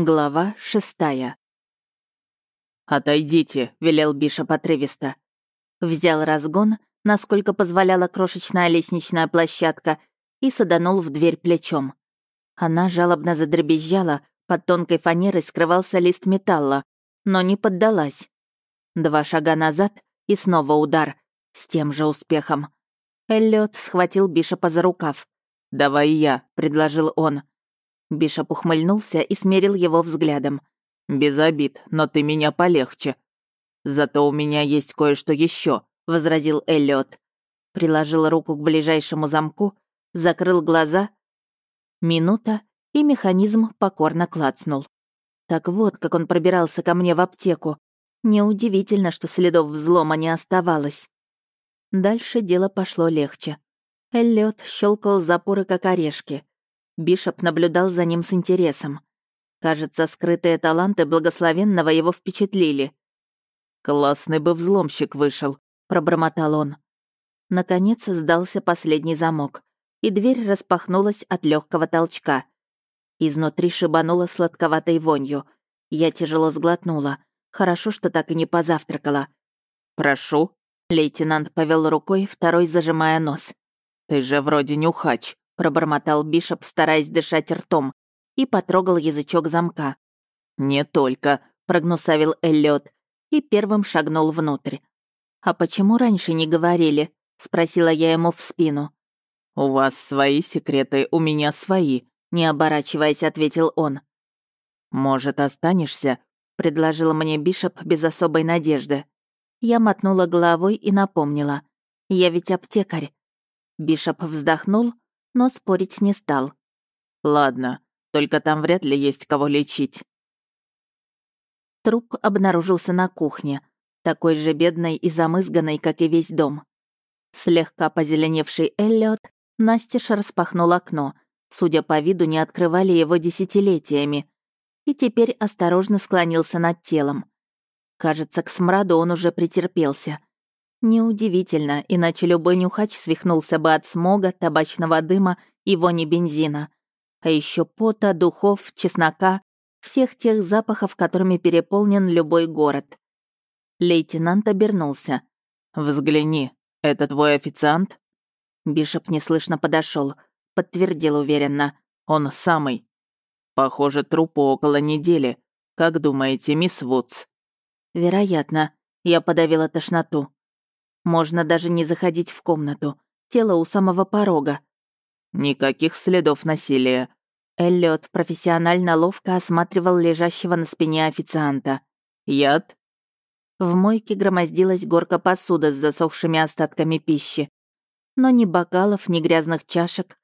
Глава шестая. «Отойдите», — велел Бишоп отрывисто. Взял разгон, насколько позволяла крошечная лестничная площадка, и саданул в дверь плечом. Она жалобно задребезжала, под тонкой фанерой скрывался лист металла, но не поддалась. Два шага назад и снова удар, с тем же успехом. Эллиот схватил Бишопа за рукав. «Давай я», — предложил он. Бишоп ухмыльнулся и смерил его взглядом. «Без обид, но ты меня полегче». «Зато у меня есть кое-что еще, возразил Эллиот. Приложил руку к ближайшему замку, закрыл глаза. Минута, и механизм покорно клацнул. Так вот, как он пробирался ко мне в аптеку. Неудивительно, что следов взлома не оставалось. Дальше дело пошло легче. Эллиот щелкал запоры, как орешки. Бишоп наблюдал за ним с интересом. Кажется, скрытые таланты благословенного его впечатлили. «Классный бы взломщик вышел», — пробормотал он. Наконец сдался последний замок, и дверь распахнулась от легкого толчка. Изнутри шибануло сладковатой вонью. Я тяжело сглотнула. Хорошо, что так и не позавтракала. «Прошу», — лейтенант повел рукой, второй зажимая нос. «Ты же вроде нюхач», пробормотал Бишоп, стараясь дышать ртом, и потрогал язычок замка. «Не только», — прогнусавил Эллиот, и первым шагнул внутрь. «А почему раньше не говорили?» — спросила я ему в спину. «У вас свои секреты, у меня свои», — не оборачиваясь, ответил он. «Может, останешься?» — предложил мне Бишоп без особой надежды. Я мотнула головой и напомнила. «Я ведь аптекарь». Бишоп вздохнул, но спорить не стал. «Ладно, только там вряд ли есть кого лечить». Труп обнаружился на кухне, такой же бедной и замызганной, как и весь дом. Слегка позеленевший Эллиот настежь распахнул окно, судя по виду, не открывали его десятилетиями, и теперь осторожно склонился над телом. Кажется, к смраду он уже претерпелся. Неудивительно, иначе любой нюхач свихнулся бы от смога, табачного дыма и вони бензина. А еще пота, духов, чеснока, всех тех запахов, которыми переполнен любой город. Лейтенант обернулся. «Взгляни, это твой официант?» Бишоп неслышно подошел, подтвердил уверенно. «Он самый. Похоже, трупу около недели. Как думаете, мисс Вудс?» «Вероятно. Я подавила тошноту. Можно даже не заходить в комнату. Тело у самого порога. Никаких следов насилия. Эллиот профессионально ловко осматривал лежащего на спине официанта. Яд? В мойке громоздилась горка посуды с засохшими остатками пищи. Но ни бокалов, ни грязных чашек.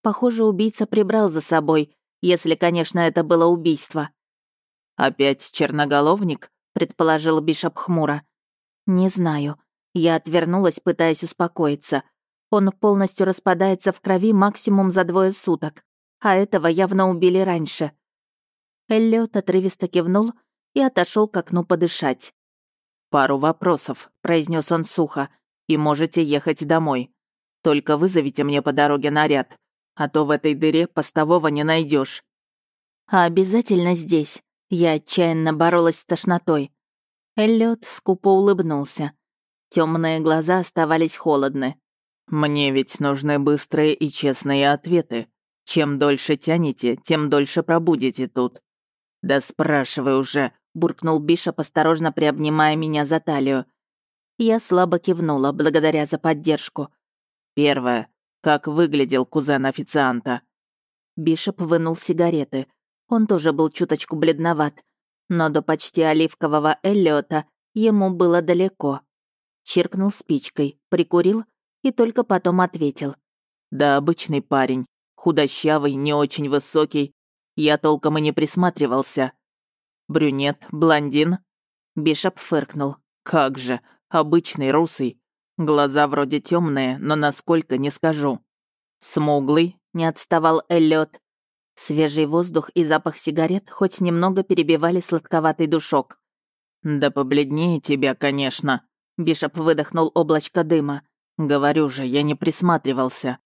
Похоже, убийца прибрал за собой, если, конечно, это было убийство. «Опять черноголовник?» — предположил Бишоп хмуро. «Не знаю. Я отвернулась, пытаясь успокоиться. Он полностью распадается в крови максимум за двое суток, а этого явно убили раньше. Эллиот отрывисто кивнул и отошел к окну подышать. «Пару вопросов», — произнес он сухо, — «и можете ехать домой. Только вызовите мне по дороге наряд, а то в этой дыре постового не найдешь. «А обязательно здесь?» Я отчаянно боролась с тошнотой. Эллиот скупо улыбнулся. Темные глаза оставались холодны. «Мне ведь нужны быстрые и честные ответы. Чем дольше тянете, тем дольше пробудете тут». «Да спрашивай уже», — буркнул Бишоп, осторожно приобнимая меня за талию. Я слабо кивнула, благодаря за поддержку. «Первое. Как выглядел кузен официанта?» Бишоп вынул сигареты. Он тоже был чуточку бледноват, но до почти оливкового Эллиота ему было далеко. Чиркнул спичкой, прикурил и только потом ответил. «Да обычный парень, худощавый, не очень высокий. Я толком и не присматривался. Брюнет, блондин?» Бишоп фыркнул. «Как же, обычный русый. Глаза вроде темные, но насколько не скажу. Смуглый, не отставал Эллиот. Свежий воздух и запах сигарет хоть немного перебивали сладковатый душок. «Да побледнее тебя, конечно», Бишоп выдохнул облачко дыма. «Говорю же, я не присматривался».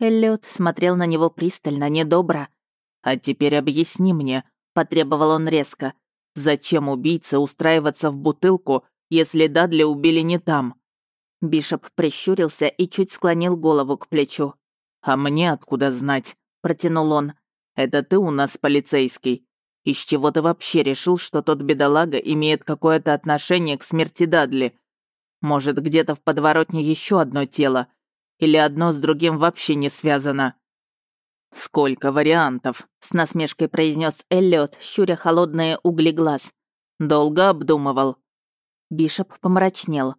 Эллиот смотрел на него пристально, недобро. «А теперь объясни мне», — потребовал он резко. «Зачем убийце устраиваться в бутылку, если Дадли убили не там?» Бишоп прищурился и чуть склонил голову к плечу. «А мне откуда знать?» — протянул он. «Это ты у нас полицейский. Из чего ты вообще решил, что тот бедолага имеет какое-то отношение к смерти Дадли? Может, где-то в подворотне еще одно тело? Или одно с другим вообще не связано?» «Сколько вариантов?» — с насмешкой произнес Эллиот, щуря холодные угли глаз. «Долго обдумывал». Бишоп помрачнел.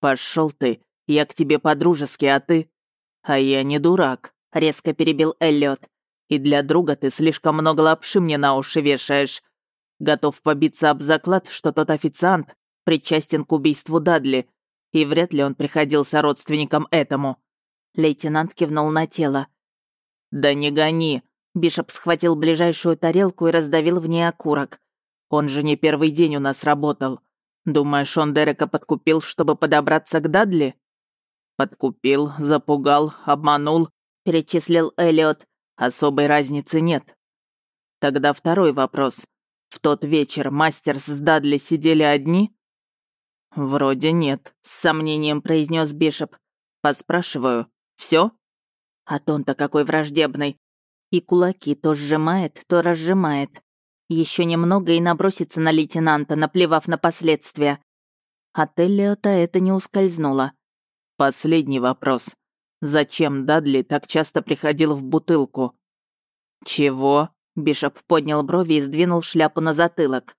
Пошел ты, я к тебе по-дружески, а ты...» «А я не дурак», — резко перебил Эллиот. «И для друга ты слишком много лапши мне на уши вешаешь. Готов побиться об заклад, что тот официант причастен к убийству Дадли, и вряд ли он приходился родственником этому». Лейтенант кивнул на тело. «Да не гони!» Бишоп схватил ближайшую тарелку и раздавил в ней окурок. «Он же не первый день у нас работал. Думаешь, он Дерека подкупил, чтобы подобраться к Дадли?» «Подкупил, запугал, обманул», — перечислил Эллиот. «Особой разницы нет». Тогда второй вопрос. В тот вечер мастер с Дадли сидели одни? Вроде нет, с сомнением произнес Бишоп. Поспрашиваю. Все? А тон-то какой враждебный. И кулаки то сжимает, то разжимает. Еще немного и набросится на лейтенанта, наплевав на последствия. От Эллиота это не ускользнуло. Последний вопрос. Зачем Дадли так часто приходил в бутылку? Чего? Бишоп поднял брови и сдвинул шляпу на затылок.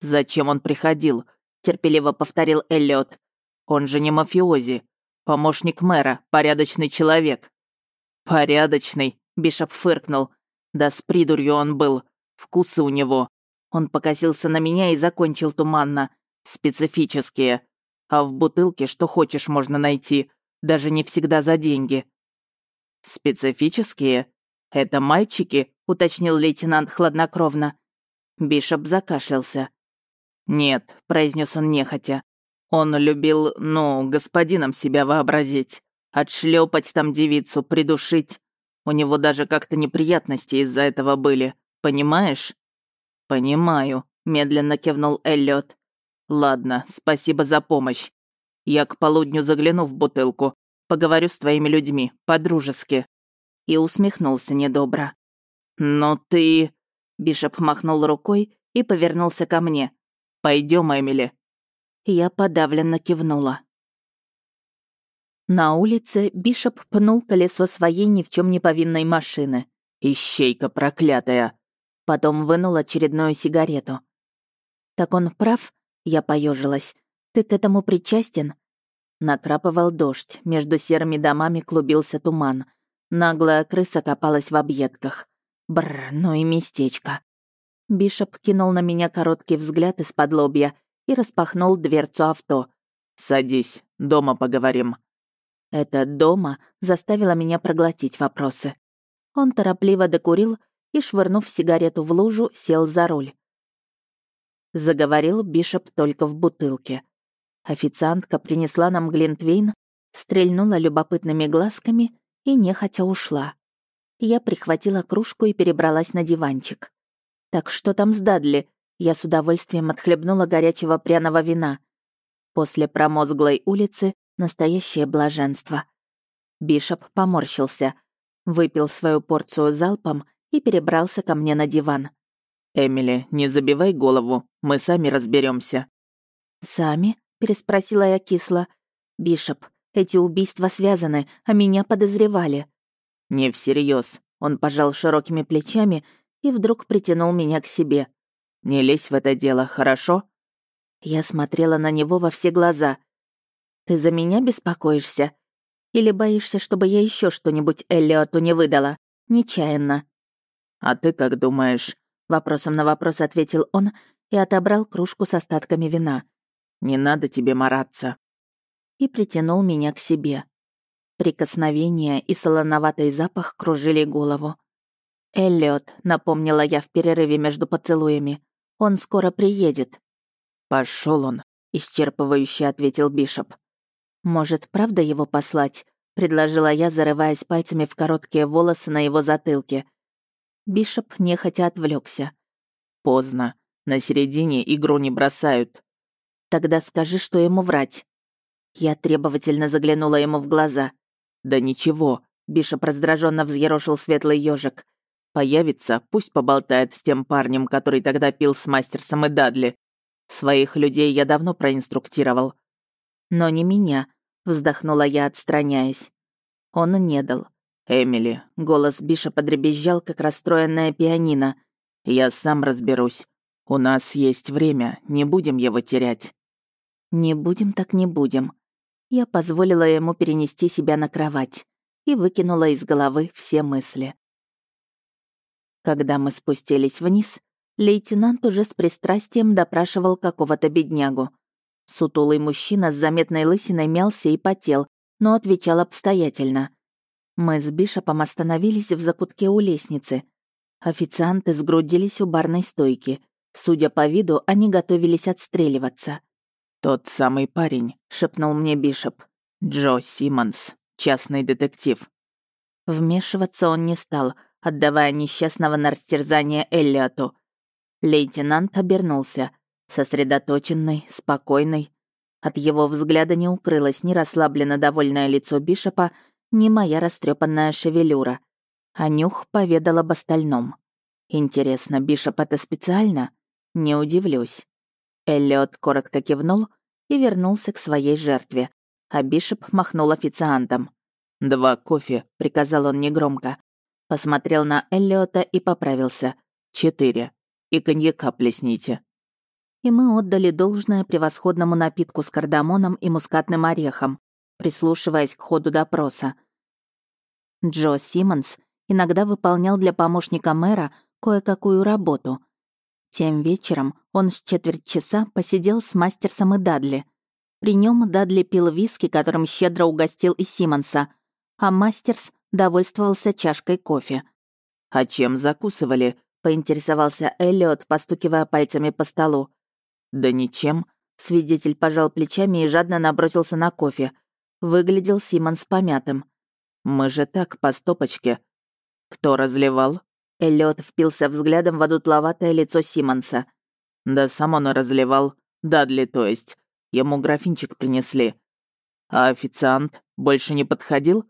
«Зачем он приходил?» — терпеливо повторил Эллиот. «Он же не мафиози. Помощник мэра, порядочный человек». «Порядочный», — Бишоп фыркнул. «Да с придурью он был. Вкусы у него. Он покосился на меня и закончил туманно. Специфические. А в бутылке что хочешь можно найти, даже не всегда за деньги. Специфические? Это мальчики? уточнил лейтенант хладнокровно. Бишоп закашлялся. «Нет», — произнес он нехотя. «Он любил, ну, господином себя вообразить. Отшлепать там девицу, придушить. У него даже как-то неприятности из-за этого были. Понимаешь?» «Понимаю», — медленно кивнул Эллиот. «Ладно, спасибо за помощь. Я к полудню загляну в бутылку, поговорю с твоими людьми, по-дружески». И усмехнулся недобро. «Но ты...» Бишоп махнул рукой и повернулся ко мне. Пойдем, Эмили». Я подавленно кивнула. На улице Бишоп пнул колесо своей ни в чем не повинной машины. «Ищейка проклятая!» Потом вынул очередную сигарету. «Так он прав?» Я поежилась. «Ты к этому причастен?» Накрапывал дождь, между серыми домами клубился туман. Наглая крыса копалась в объедках. Бррр, ну и местечко. Бишоп кинул на меня короткий взгляд из-под лобья и распахнул дверцу авто. «Садись, дома поговорим». Это «дома» заставило меня проглотить вопросы. Он торопливо докурил и, швырнув сигарету в лужу, сел за руль. Заговорил Бишоп только в бутылке. Официантка принесла нам глинтвейн, стрельнула любопытными глазками и нехотя ушла. Я прихватила кружку и перебралась на диванчик. «Так что там с Дадли?» Я с удовольствием отхлебнула горячего пряного вина. После промозглой улицы настоящее блаженство. Бишоп поморщился, выпил свою порцию залпом и перебрался ко мне на диван. «Эмили, не забивай голову, мы сами разберемся. «Сами?» — переспросила я кисло. «Бишоп, эти убийства связаны, а меня подозревали». «Не всерьез. Он пожал широкими плечами и вдруг притянул меня к себе. «Не лезь в это дело, хорошо?» Я смотрела на него во все глаза. «Ты за меня беспокоишься? Или боишься, чтобы я еще что-нибудь Эллиоту не выдала? Нечаянно». «А ты как думаешь?» Вопросом на вопрос ответил он и отобрал кружку с остатками вина. «Не надо тебе мараться». И притянул меня к себе. Прикосновение и солоноватый запах кружили голову. «Эллиот», — напомнила я в перерыве между поцелуями. «Он скоро приедет». Пошел он», — исчерпывающе ответил Бишоп. «Может, правда его послать?» — предложила я, зарываясь пальцами в короткие волосы на его затылке. Бишоп нехотя отвлекся. Поздно. На середине игру не бросают. Тогда скажи, что ему врать. Я требовательно заглянула ему в глаза. Да ничего, Бишоп раздраженно взъерошил светлый ежик. Появится, пусть поболтает с тем парнем, который тогда пил с мастерсом и Дадли. Своих людей я давно проинструктировал. Но не меня, вздохнула я, отстраняясь. Он не дал. «Эмили», — голос Бишопа дребезжал, как расстроенная пианино. «Я сам разберусь. У нас есть время, не будем его терять». «Не будем так не будем». Я позволила ему перенести себя на кровать и выкинула из головы все мысли. Когда мы спустились вниз, лейтенант уже с пристрастием допрашивал какого-то беднягу. Сутулый мужчина с заметной лысиной мялся и потел, но отвечал обстоятельно. Мы с Бишопом остановились в закутке у лестницы. Официанты сгрудились у барной стойки. Судя по виду, они готовились отстреливаться. «Тот самый парень», — шепнул мне Бишоп. «Джо Симмонс, частный детектив». Вмешиваться он не стал, отдавая несчастного на растерзание Эллиоту. Лейтенант обернулся, сосредоточенный, спокойный. От его взгляда не укрылось ни расслабленно довольное лицо Бишопа, ни моя растрепанная шевелюра. А нюх поведал об остальном. Интересно, Бишоп это специально? Не удивлюсь. Эллиот коротко кивнул и вернулся к своей жертве, а Бишоп махнул официантом. «Два кофе», — приказал он негромко. Посмотрел на Эллиота и поправился. «Четыре. И коньяка плесните». И мы отдали должное превосходному напитку с кардамоном и мускатным орехом, прислушиваясь к ходу допроса. Джо Симмонс иногда выполнял для помощника мэра кое-какую работу. Тем вечером он с четверть часа посидел с мастерсом и Дадли. При нем Дадли пил виски, которым щедро угостил и Симмонса, а мастерс довольствовался чашкой кофе. «А чем закусывали?» — поинтересовался Эллиот, постукивая пальцами по столу. «Да ничем», — свидетель пожал плечами и жадно набросился на кофе. Выглядел Симмонс помятым. «Мы же так, по стопочке». «Кто разливал?» Эллиот впился взглядом в одутловатое лицо Симмонса. «Да сам он разливал. Дадли, то есть. Ему графинчик принесли. А официант больше не подходил?»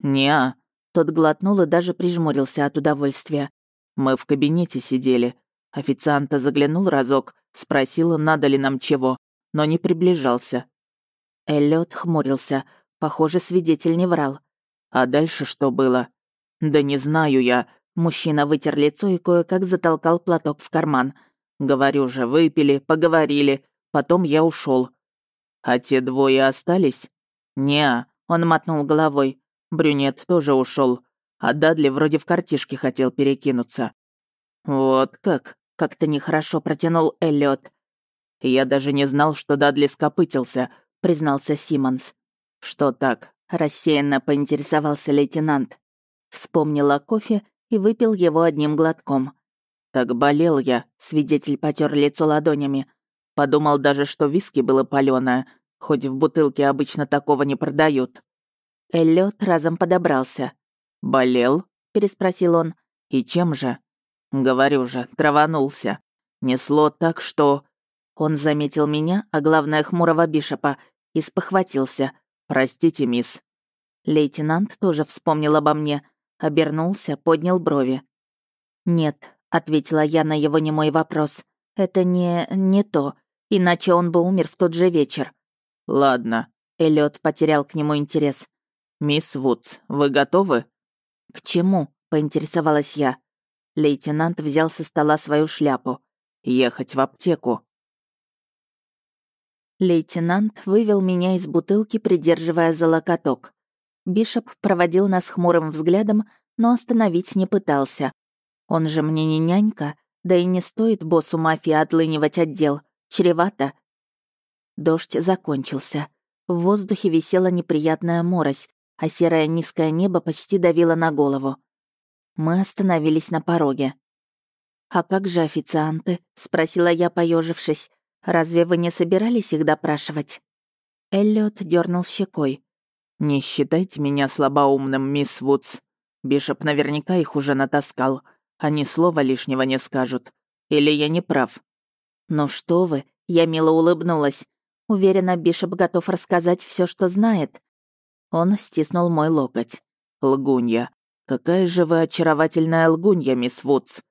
«Не-а». Тот глотнул и даже прижмурился от удовольствия. «Мы в кабинете сидели. Официанта заглянул разок, спросил, надо ли нам чего, но не приближался». Эллиот хмурился. Похоже, свидетель не врал. «А дальше что было?» «Да не знаю я. Мужчина вытер лицо и кое-как затолкал платок в карман. «Говорю же, выпили, поговорили. Потом я ушел. «А те двое остались?» «Не, он мотнул головой. Брюнет тоже ушел, а Дадли вроде в картишке хотел перекинуться». «Вот как?» — как-то нехорошо протянул Эллиот. «Я даже не знал, что Дадли скопытился», — признался Симмонс. «Что так?» — рассеянно поинтересовался лейтенант. Вспомнила кофе и выпил его одним глотком. «Так болел я», — свидетель потер лицо ладонями. Подумал даже, что виски было палёное, хоть в бутылке обычно такого не продают. Эллиот разом подобрался. «Болел?» — переспросил он. «И чем же?» «Говорю же, траванулся. Несло так, что...» Он заметил меня, а главное хмурого Бишопа, и спохватился. «Простите, мисс». Лейтенант тоже вспомнил обо мне, Обернулся, поднял брови. «Нет», — ответила я на его немой вопрос. «Это не... не то. Иначе он бы умер в тот же вечер». «Ладно». Эллиот потерял к нему интерес. «Мисс Вудс, вы готовы?» «К чему?» — поинтересовалась я. Лейтенант взял со стола свою шляпу. «Ехать в аптеку». Лейтенант вывел меня из бутылки, придерживая за локоток. Бишоп проводил нас хмурым взглядом, но остановить не пытался. Он же мне не нянька, да и не стоит боссу мафии отлынивать отдел. Чревато. Дождь закончился. В воздухе висела неприятная морось, а серое низкое небо почти давило на голову. Мы остановились на пороге. «А как же официанты?» — спросила я, поежившись. «Разве вы не собирались их допрашивать?» Эллиот дернул щекой. «Не считайте меня слабоумным, мисс Вудс. Бишоп наверняка их уже натаскал. Они слова лишнего не скажут. Или я не прав?» «Ну что вы», — я мило улыбнулась. Уверена, Бишоп готов рассказать все, что знает. Он стиснул мой локоть. «Лгунья. Какая же вы очаровательная лгунья, мисс Вудс».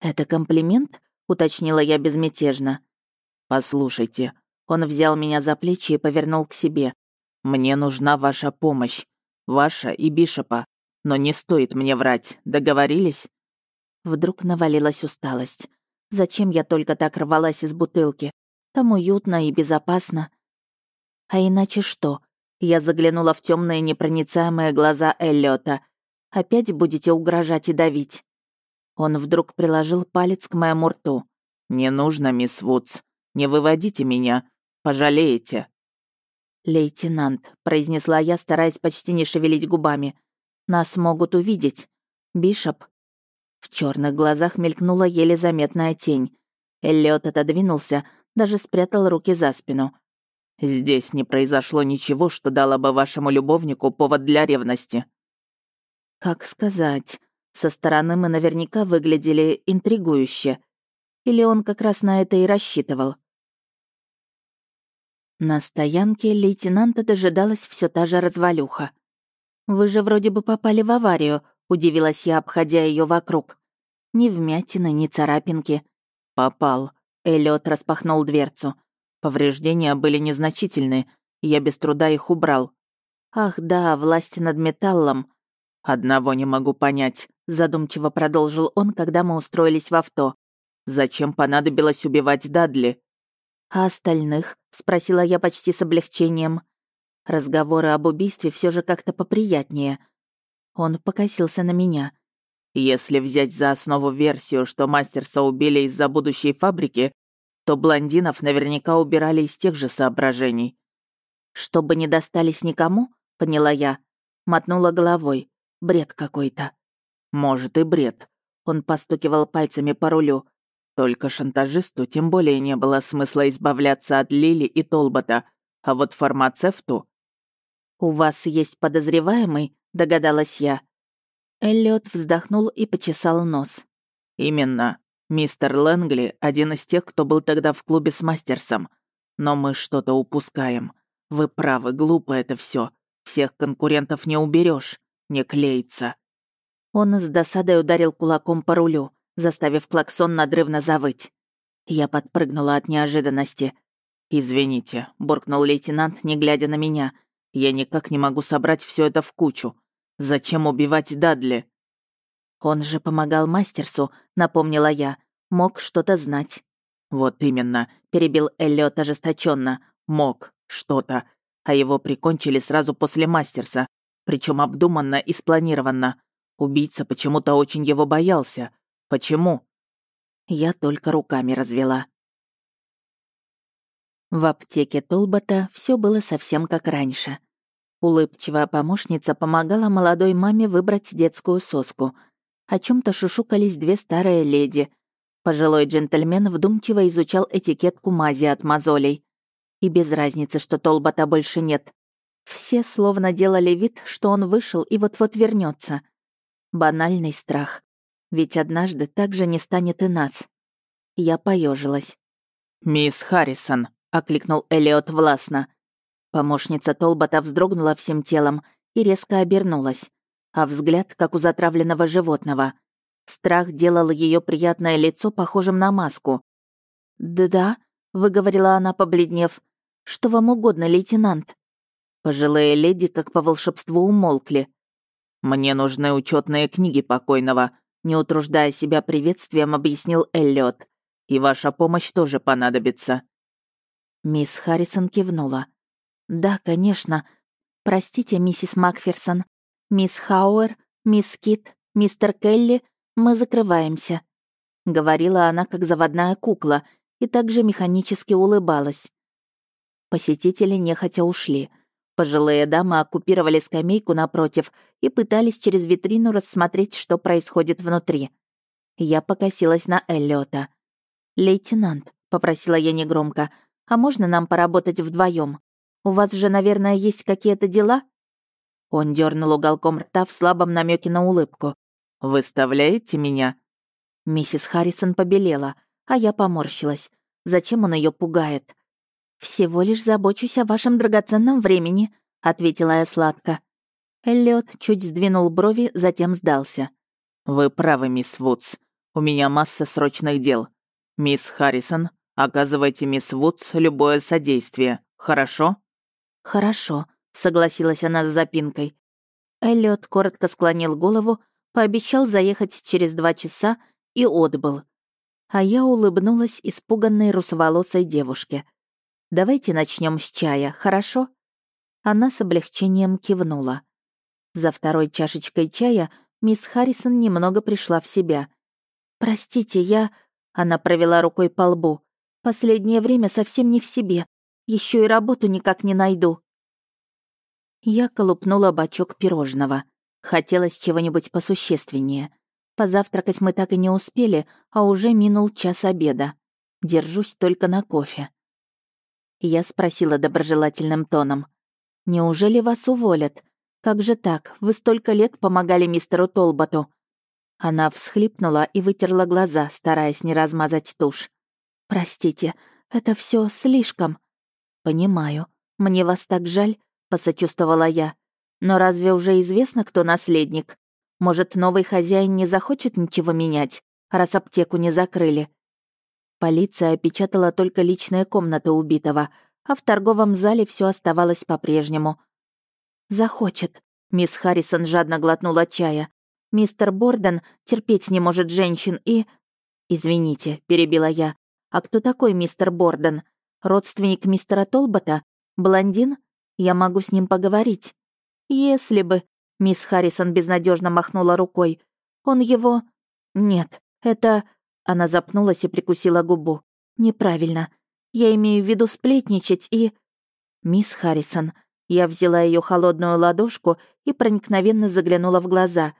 «Это комплимент?» — уточнила я безмятежно. «Послушайте». Он взял меня за плечи и повернул к себе. «Мне нужна ваша помощь. Ваша и Бишопа. Но не стоит мне врать. Договорились?» Вдруг навалилась усталость. Зачем я только так рвалась из бутылки? Там уютно и безопасно. А иначе что? Я заглянула в темные непроницаемые глаза Эллиота. Опять будете угрожать и давить? Он вдруг приложил палец к моему рту. «Не нужно, мисс Вудс. Не выводите меня. Пожалеете». «Лейтенант», — произнесла я, стараясь почти не шевелить губами. «Нас могут увидеть. Бишоп». В черных глазах мелькнула еле заметная тень. Эллиот отодвинулся, даже спрятал руки за спину. «Здесь не произошло ничего, что дало бы вашему любовнику повод для ревности». «Как сказать? Со стороны мы наверняка выглядели интригующе. Или он как раз на это и рассчитывал?» На стоянке лейтенанта дожидалась все та же развалюха. «Вы же вроде бы попали в аварию», — удивилась я, обходя ее вокруг. «Ни вмятины, ни царапинки». «Попал», — Эллиот распахнул дверцу. Повреждения были незначительны, я без труда их убрал. «Ах да, власти над металлом». «Одного не могу понять», — задумчиво продолжил он, когда мы устроились в авто. «Зачем понадобилось убивать Дадли?» «А остальных?» — спросила я почти с облегчением. Разговоры об убийстве все же как-то поприятнее. Он покосился на меня. «Если взять за основу версию, что Мастерса убили из-за будущей фабрики, то блондинов наверняка убирали из тех же соображений». «Чтобы не достались никому?» — поняла я. Мотнула головой. Бред какой-то. «Может, и бред». Он постукивал пальцами по рулю. Только шантажисту тем более не было смысла избавляться от Лили и Толбота, а вот фармацевту... «У вас есть подозреваемый?» — догадалась я. Эллиот вздохнул и почесал нос. «Именно. Мистер Лэнгли — один из тех, кто был тогда в клубе с Мастерсом. Но мы что-то упускаем. Вы правы, глупо это все. Всех конкурентов не уберешь, не клеится». Он с досадой ударил кулаком по рулю заставив клаксон надрывно завыть. Я подпрыгнула от неожиданности. «Извините», — буркнул лейтенант, не глядя на меня. «Я никак не могу собрать все это в кучу. Зачем убивать Дадли?» «Он же помогал мастерсу», — напомнила я. «Мог что-то знать». «Вот именно», — перебил Эллиот ожесточенно. «Мог что-то. А его прикончили сразу после мастерса. Причем обдуманно и спланированно. Убийца почему-то очень его боялся. Почему?» Я только руками развела. В аптеке Толбота все было совсем как раньше. Улыбчивая помощница помогала молодой маме выбрать детскую соску. О чем то шушукались две старые леди. Пожилой джентльмен вдумчиво изучал этикетку мази от мозолей. И без разницы, что Толбота больше нет. Все словно делали вид, что он вышел и вот-вот вернется. Банальный страх. Ведь однажды так же не станет и нас. Я поежилась. «Мисс Харрисон», — окликнул Элиот властно. Помощница Толбота вздрогнула всем телом и резко обернулась, а взгляд, как у затравленного животного. Страх делал ее приятное лицо похожим на маску. «Да-да», — выговорила она, побледнев. «Что вам угодно, лейтенант?» Пожилые леди, как по волшебству, умолкли. «Мне нужны учетные книги покойного», не утруждая себя приветствием, объяснил Эллиот. «И ваша помощь тоже понадобится». Мисс Харрисон кивнула. «Да, конечно. Простите, миссис Макферсон. Мисс Хауэр, мисс Кит, мистер Келли, мы закрываемся», — говорила она как заводная кукла и также механически улыбалась. Посетители нехотя ушли — Пожилые дамы оккупировали скамейку напротив и пытались через витрину рассмотреть, что происходит внутри. Я покосилась на Эллиота. «Лейтенант», — попросила я негромко, «а можно нам поработать вдвоем? У вас же, наверное, есть какие-то дела?» Он дернул уголком рта в слабом намеке на улыбку. «Выставляете меня?» Миссис Харрисон побелела, а я поморщилась. Зачем он ее пугает? «Всего лишь забочусь о вашем драгоценном времени», — ответила я сладко. Эллиот чуть сдвинул брови, затем сдался. «Вы правы, мисс Вудс. У меня масса срочных дел. Мисс Харрисон, оказывайте мисс Вудс любое содействие. Хорошо?» «Хорошо», — согласилась она с запинкой. Эллиот коротко склонил голову, пообещал заехать через два часа и отбыл. А я улыбнулась испуганной русоволосой девушке. «Давайте начнем с чая, хорошо?» Она с облегчением кивнула. За второй чашечкой чая мисс Харрисон немного пришла в себя. «Простите, я...» Она провела рукой по лбу. «Последнее время совсем не в себе. Еще и работу никак не найду». Я колупнула бачок пирожного. Хотелось чего-нибудь посущественнее. Позавтракать мы так и не успели, а уже минул час обеда. Держусь только на кофе. Я спросила доброжелательным тоном. «Неужели вас уволят? Как же так? Вы столько лет помогали мистеру Толботу». Она всхлипнула и вытерла глаза, стараясь не размазать тушь. «Простите, это все слишком». «Понимаю. Мне вас так жаль», — посочувствовала я. «Но разве уже известно, кто наследник? Может, новый хозяин не захочет ничего менять, раз аптеку не закрыли?» Полиция опечатала только личные комнаты убитого, а в торговом зале все оставалось по-прежнему — «Захочет». Мисс Харрисон жадно глотнула чая. «Мистер Борден терпеть не может женщин и...» «Извините», — перебила я. «А кто такой мистер Борден? Родственник мистера Толбота? Блондин? Я могу с ним поговорить». «Если бы...» — мисс Харрисон безнадежно махнула рукой. «Он его...» «Нет, это...» Она запнулась и прикусила губу. «Неправильно. Я имею в виду сплетничать и...» «Мисс Харрисон, я взяла ее холодную ладошку и проникновенно заглянула в глаза.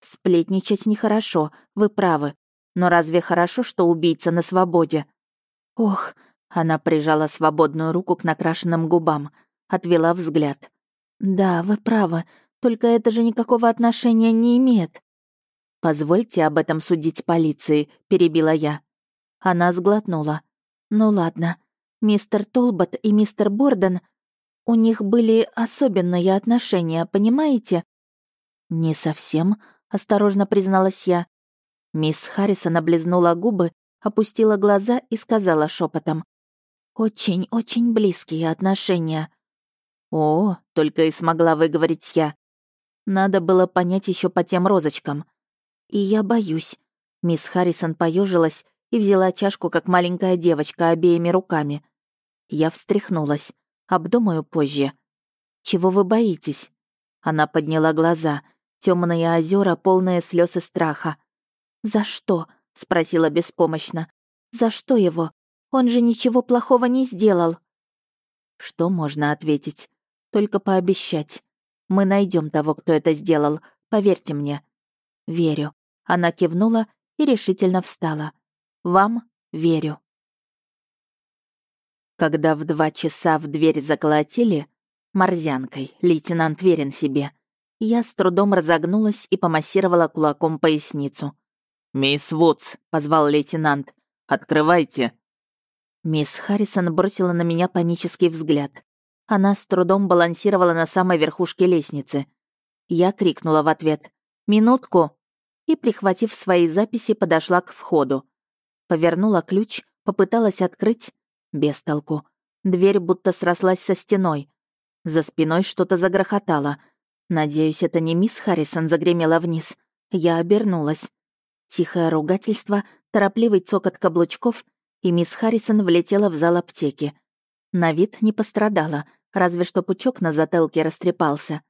«Сплетничать нехорошо, вы правы. Но разве хорошо, что убийца на свободе?» «Ох!» — она прижала свободную руку к накрашенным губам, отвела взгляд. «Да, вы правы, только это же никакого отношения не имеет». «Позвольте об этом судить полиции», — перебила я. Она сглотнула. «Ну ладно. Мистер Толбот и мистер Борден у них были особенные отношения, понимаете?» «Не совсем», — осторожно призналась я. Мисс Харрисон облизнула губы, опустила глаза и сказала шепотом: «Очень-очень близкие отношения». «О, только и смогла выговорить я. Надо было понять еще по тем розочкам. И я боюсь». Мисс Харрисон поежилась и взяла чашку, как маленькая девочка, обеими руками. Я встряхнулась. Обдумаю позже. Чего вы боитесь? Она подняла глаза. Темные озера, полные слез и страха. За что? спросила беспомощно. За что его? Он же ничего плохого не сделал. Что можно ответить? Только пообещать. Мы найдем того, кто это сделал. Поверьте мне. Верю. Она кивнула и решительно встала. Вам верю. Когда в два часа в дверь заколотили, морзянкой, лейтенант верен себе, я с трудом разогнулась и помассировала кулаком поясницу. «Мисс Вудс», — позвал лейтенант, — «открывайте». Мисс Харрисон бросила на меня панический взгляд. Она с трудом балансировала на самой верхушке лестницы. Я крикнула в ответ «Минутку!» и, прихватив свои записи, подошла к входу. Повернула ключ, попыталась открыть, без толку. Дверь будто срослась со стеной. За спиной что-то загрохотало. Надеюсь, это не мисс Харрисон загремела вниз. Я обернулась. Тихое ругательство, торопливый цокот каблучков, и мисс Харрисон влетела в зал аптеки. На вид не пострадала, разве что пучок на затылке растрепался.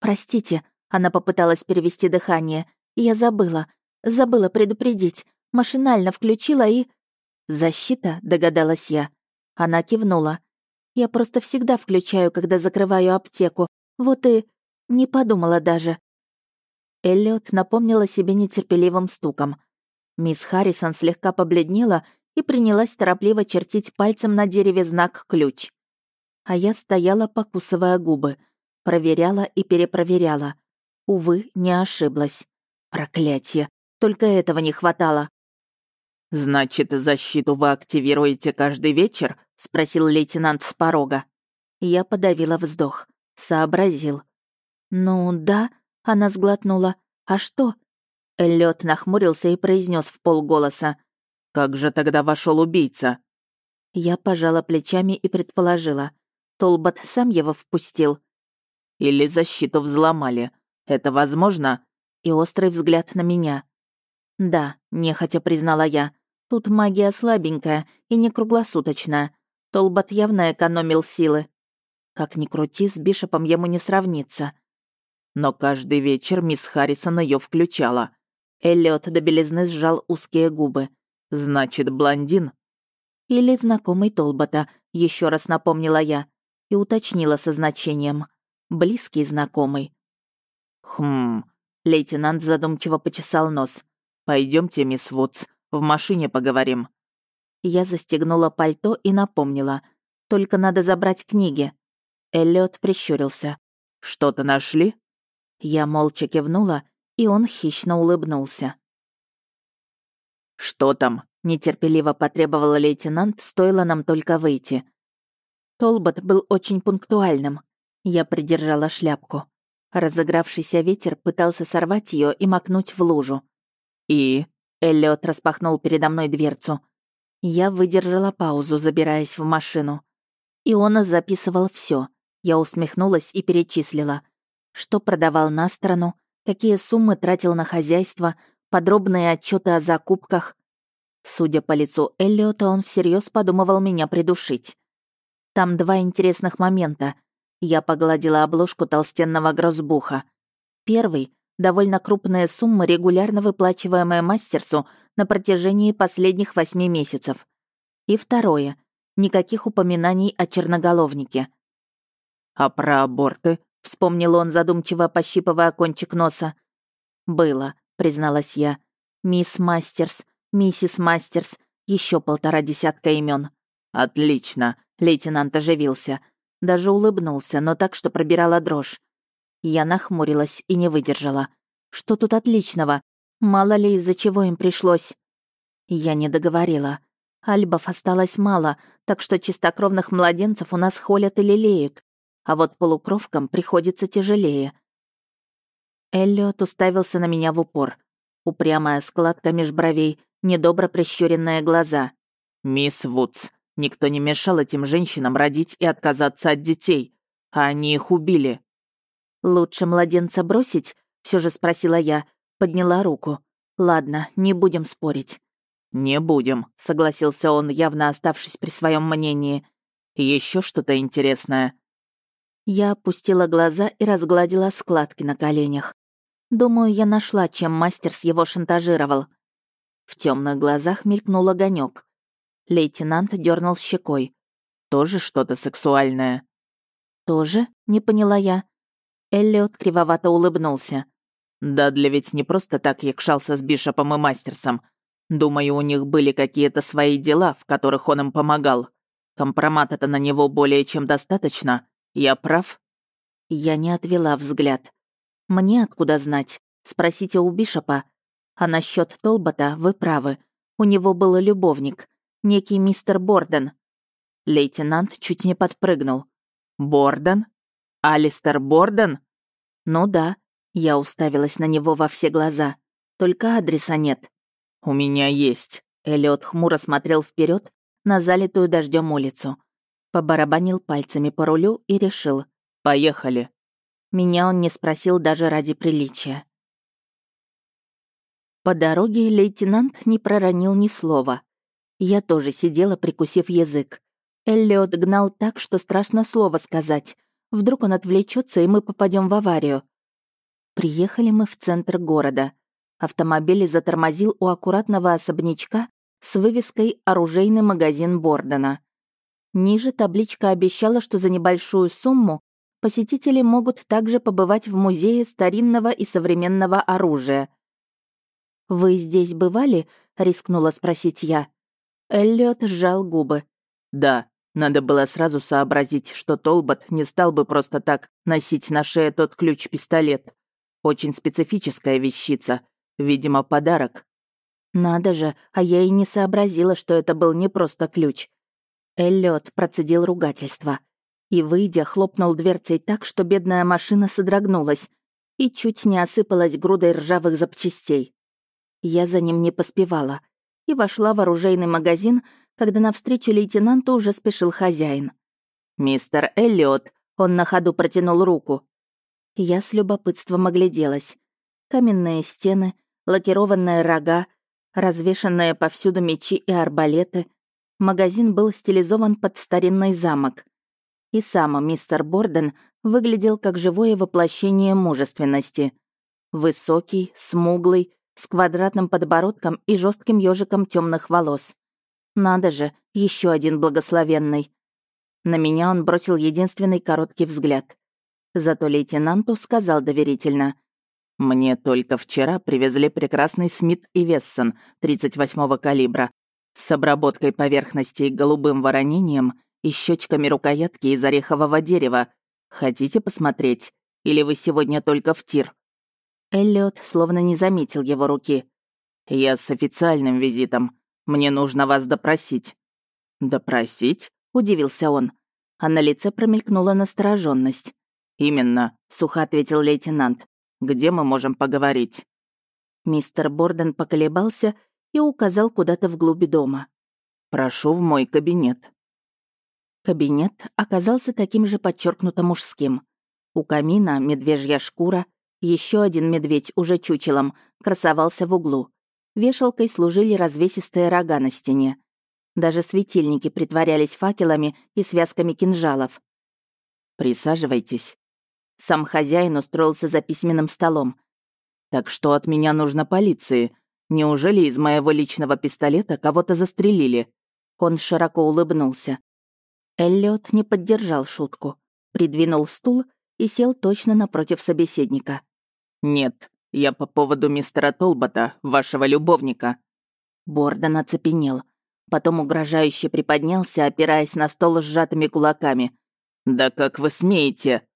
«Простите», — она попыталась перевести дыхание. «Я забыла. Забыла предупредить. Машинально включила и...» «Защита?» — догадалась я. Она кивнула. «Я просто всегда включаю, когда закрываю аптеку. Вот и... не подумала даже». Эллиот напомнила себе нетерпеливым стуком. Мисс Харрисон слегка побледнела и принялась торопливо чертить пальцем на дереве знак «ключ». А я стояла, покусывая губы, проверяла и перепроверяла. Увы, не ошиблась. Проклятье! Только этого не хватало. «Значит, защиту вы активируете каждый вечер?» — спросил лейтенант с порога. Я подавила вздох. Сообразил. «Ну да», — она сглотнула. «А что?» Эллиот нахмурился и произнес в полголоса. «Как же тогда вошел убийца?» Я пожала плечами и предположила. Толбот сам его впустил. «Или защиту взломали. Это возможно?» И острый взгляд на меня. «Да», — нехотя признала я. «Тут магия слабенькая и не круглосуточная. Толбот явно экономил силы. Как ни крути, с Бишопом ему не сравнится». Но каждый вечер мисс Харрисон ее включала. Эллиот до белизны сжал узкие губы. «Значит, блондин?» «Или знакомый Толбота», — еще раз напомнила я и уточнила со значением. «Близкий знакомый». «Хм...» — лейтенант задумчиво почесал нос. Пойдемте, мисс Вудс, в машине поговорим». Я застегнула пальто и напомнила. «Только надо забрать книги». Эллиот прищурился. «Что-то нашли?» Я молча кивнула, и он хищно улыбнулся. «Что там?» — нетерпеливо потребовал лейтенант, стоило нам только выйти. Толбот был очень пунктуальным. Я придержала шляпку. Разыгравшийся ветер пытался сорвать ее и макнуть в лужу. «И?» — Эллиот распахнул передо мной дверцу. Я выдержала паузу, забираясь в машину. И он записывал все. Я усмехнулась и перечислила. Что продавал на сторону, какие суммы тратил на хозяйство, подробные отчеты о закупках. Судя по лицу Эллиота, он всерьез подумывал меня придушить. Там два интересных момента. Я погладила обложку толстенного грозбуха. Первый — довольно крупная сумма, регулярно выплачиваемая мастерсу на протяжении последних восьми месяцев. И второе — никаких упоминаний о черноголовнике. «А про аборты?» — вспомнил он, задумчиво пощипывая кончик носа. «Было», призналась я. «Мисс Мастерс, миссис Мастерс, еще полтора десятка имен. «Отлично», — лейтенант оживился. Даже улыбнулся, но так, что пробирала дрожь. Я нахмурилась и не выдержала. «Что тут отличного? Мало ли, из-за чего им пришлось?» Я не договорила. Альбов осталось мало, так что чистокровных младенцев у нас холят и лелеют. А вот полукровкам приходится тяжелее. Эллиот уставился на меня в упор. Упрямая складка меж бровей, недобро прищуренные глаза. «Мисс Вудс, никто не мешал этим женщинам родить и отказаться от детей, а они их убили». «Лучше младенца бросить?» — все же спросила я, подняла руку. «Ладно, не будем спорить». «Не будем», — согласился он, явно оставшись при своем мнении. Еще что-то интересное?» Я опустила глаза и разгладила складки на коленях. Думаю, я нашла, чем мастер с его шантажировал. В темных глазах мелькнул огонек. Лейтенант дернул щекой. Тоже что-то сексуальное. Тоже? Не поняла я. Эллиот кривовато улыбнулся. Дадли ведь не просто так якшался с Бишопом и Мастерсом. Думаю, у них были какие-то свои дела, в которых он им помогал. Компромата-то на него более чем достаточно. Я прав?» Я не отвела взгляд. Мне откуда знать? Спросите у Бишопа. А насчет Толбота вы правы. У него был любовник, некий мистер Борден. Лейтенант чуть не подпрыгнул. Борден? Алистер Борден? Ну да. Я уставилась на него во все глаза. Только адреса нет. У меня есть. Эллиот хмуро смотрел вперед на залитую дождем улицу. Побарабанил пальцами по рулю и решил. «Поехали». Меня он не спросил даже ради приличия. По дороге лейтенант не проронил ни слова. Я тоже сидела, прикусив язык. Эллиот гнал так, что страшно слово сказать. Вдруг он отвлечется, и мы попадем в аварию. Приехали мы в центр города. Автомобиль затормозил у аккуратного особнячка с вывеской «Оружейный магазин Бордена». Ниже табличка обещала, что за небольшую сумму посетители могут также побывать в музее старинного и современного оружия. «Вы здесь бывали?» — рискнула спросить я. Эллиот сжал губы. «Да, надо было сразу сообразить, что Толбот не стал бы просто так носить на шее тот ключ-пистолет. Очень специфическая вещица. Видимо, подарок». Надо же, а я и не сообразила, что это был не просто ключ. Эллиот процедил ругательство и, выйдя, хлопнул дверцей так, что бедная машина содрогнулась и чуть не осыпалась грудой ржавых запчастей. Я за ним не поспевала и вошла в оружейный магазин, когда навстречу лейтенанту уже спешил хозяин. «Мистер Эллиот», — он на ходу протянул руку. Я с любопытством огляделась. Каменные стены, лакированные рога, развешанные повсюду мечи и арбалеты. Магазин был стилизован под старинный замок. И сам мистер Борден выглядел как живое воплощение мужественности. Высокий, смуглый, с квадратным подбородком и жестким ежиком темных волос. Надо же, еще один благословенный. На меня он бросил единственный короткий взгляд. Зато лейтенанту сказал доверительно. «Мне только вчера привезли прекрасный Смит и Вессон 38-го калибра с обработкой поверхностей голубым воронением и щечками рукоятки из орехового дерева. Хотите посмотреть? Или вы сегодня только в тир?» Эллиот словно не заметил его руки. «Я с официальным визитом. Мне нужно вас допросить». «Допросить?» — удивился он. А на лице промелькнула настороженность. «Именно», — сухо ответил лейтенант. «Где мы можем поговорить?» Мистер Борден поколебался и указал куда-то вглубь дома. «Прошу в мой кабинет». Кабинет оказался таким же подчеркнуто мужским. У камина медвежья шкура, еще один медведь уже чучелом красовался в углу. Вешалкой служили развесистые рога на стене. Даже светильники притворялись факелами и связками кинжалов. «Присаживайтесь». Сам хозяин устроился за письменным столом. «Так что от меня нужно полиции? Неужели из моего личного пистолета кого-то застрелили?» Он широко улыбнулся. Эллиот не поддержал шутку, придвинул стул и сел точно напротив собеседника. «Нет, я по поводу мистера Толбота, вашего любовника». Бордон оцепенел. Потом угрожающе приподнялся, опираясь на стол с сжатыми кулаками. «Да как вы смеете?»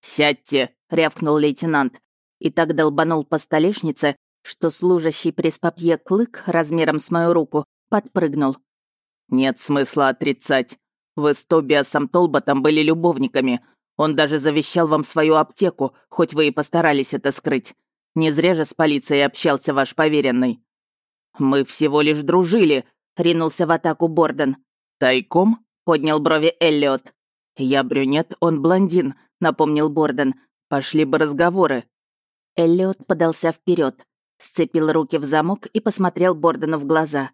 «Сядьте!» — рявкнул лейтенант. И так долбанул по столешнице, что служащий пресс-папье клык размером с мою руку подпрыгнул. «Нет смысла отрицать. Вы с Тобиасом Толботом были любовниками, он даже завещал вам свою аптеку, хоть вы и постарались это скрыть. Не зря же с полицией общался ваш поверенный». «Мы всего лишь дружили», — ринулся в атаку Борден. «Тайком?» — поднял брови Эллиот. «Я брюнет, он блондин», — напомнил Борден. «Пошли бы разговоры». Эллиот подался вперед, сцепил руки в замок и посмотрел Бордену в глаза.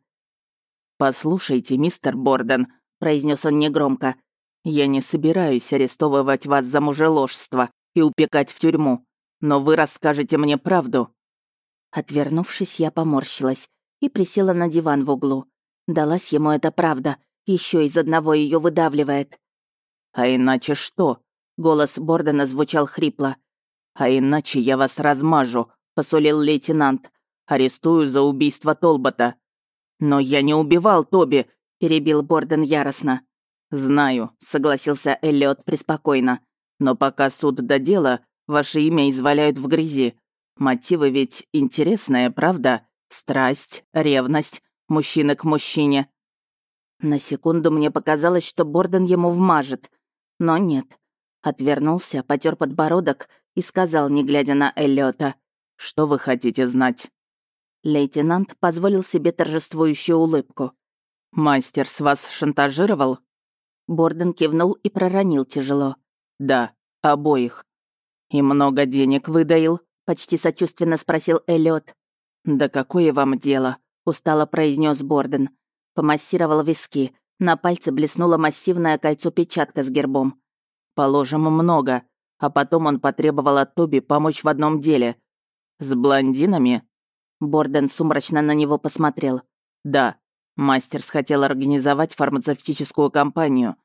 «Послушайте, мистер Борден», — произнес он негромко, я не собираюсь арестовывать вас за мужеложство и упекать в тюрьму, но вы расскажете мне правду». Отвернувшись, я поморщилась и присела на диван в углу. Далась ему эта правда, еще из одного ее выдавливает. «А иначе что?» — голос Бордена звучал хрипло. «А иначе я вас размажу», — посулил лейтенант. «Арестую за убийство Толбота». «Но я не убивал Тоби», — перебил Борден яростно. «Знаю», — согласился Эллиот преспокойно. «Но пока суд до дела, ваше имя изваляют в грязи. Мотивы ведь интересные, правда? Страсть, ревность, мужчина к мужчине». На секунду мне показалось, что Борден ему вмажет. Но нет. Отвернулся, потер подбородок и сказал, не глядя на Эллиота. «Что вы хотите знать?» Лейтенант позволил себе торжествующую улыбку. «Мастер с вас шантажировал?» Борден кивнул и проронил тяжело. «Да, обоих». «И много денег выдаил?» — почти сочувственно спросил Эллиот. «Да какое вам дело?» — устало произнес Борден. Помассировал виски. На пальце блеснуло массивное кольцо-печатка с гербом. «Положим, много. А потом он потребовал от Тоби помочь в одном деле. С блондинами?» Борден сумрачно на него посмотрел. «Да, Мастерс хотел организовать фармацевтическую компанию.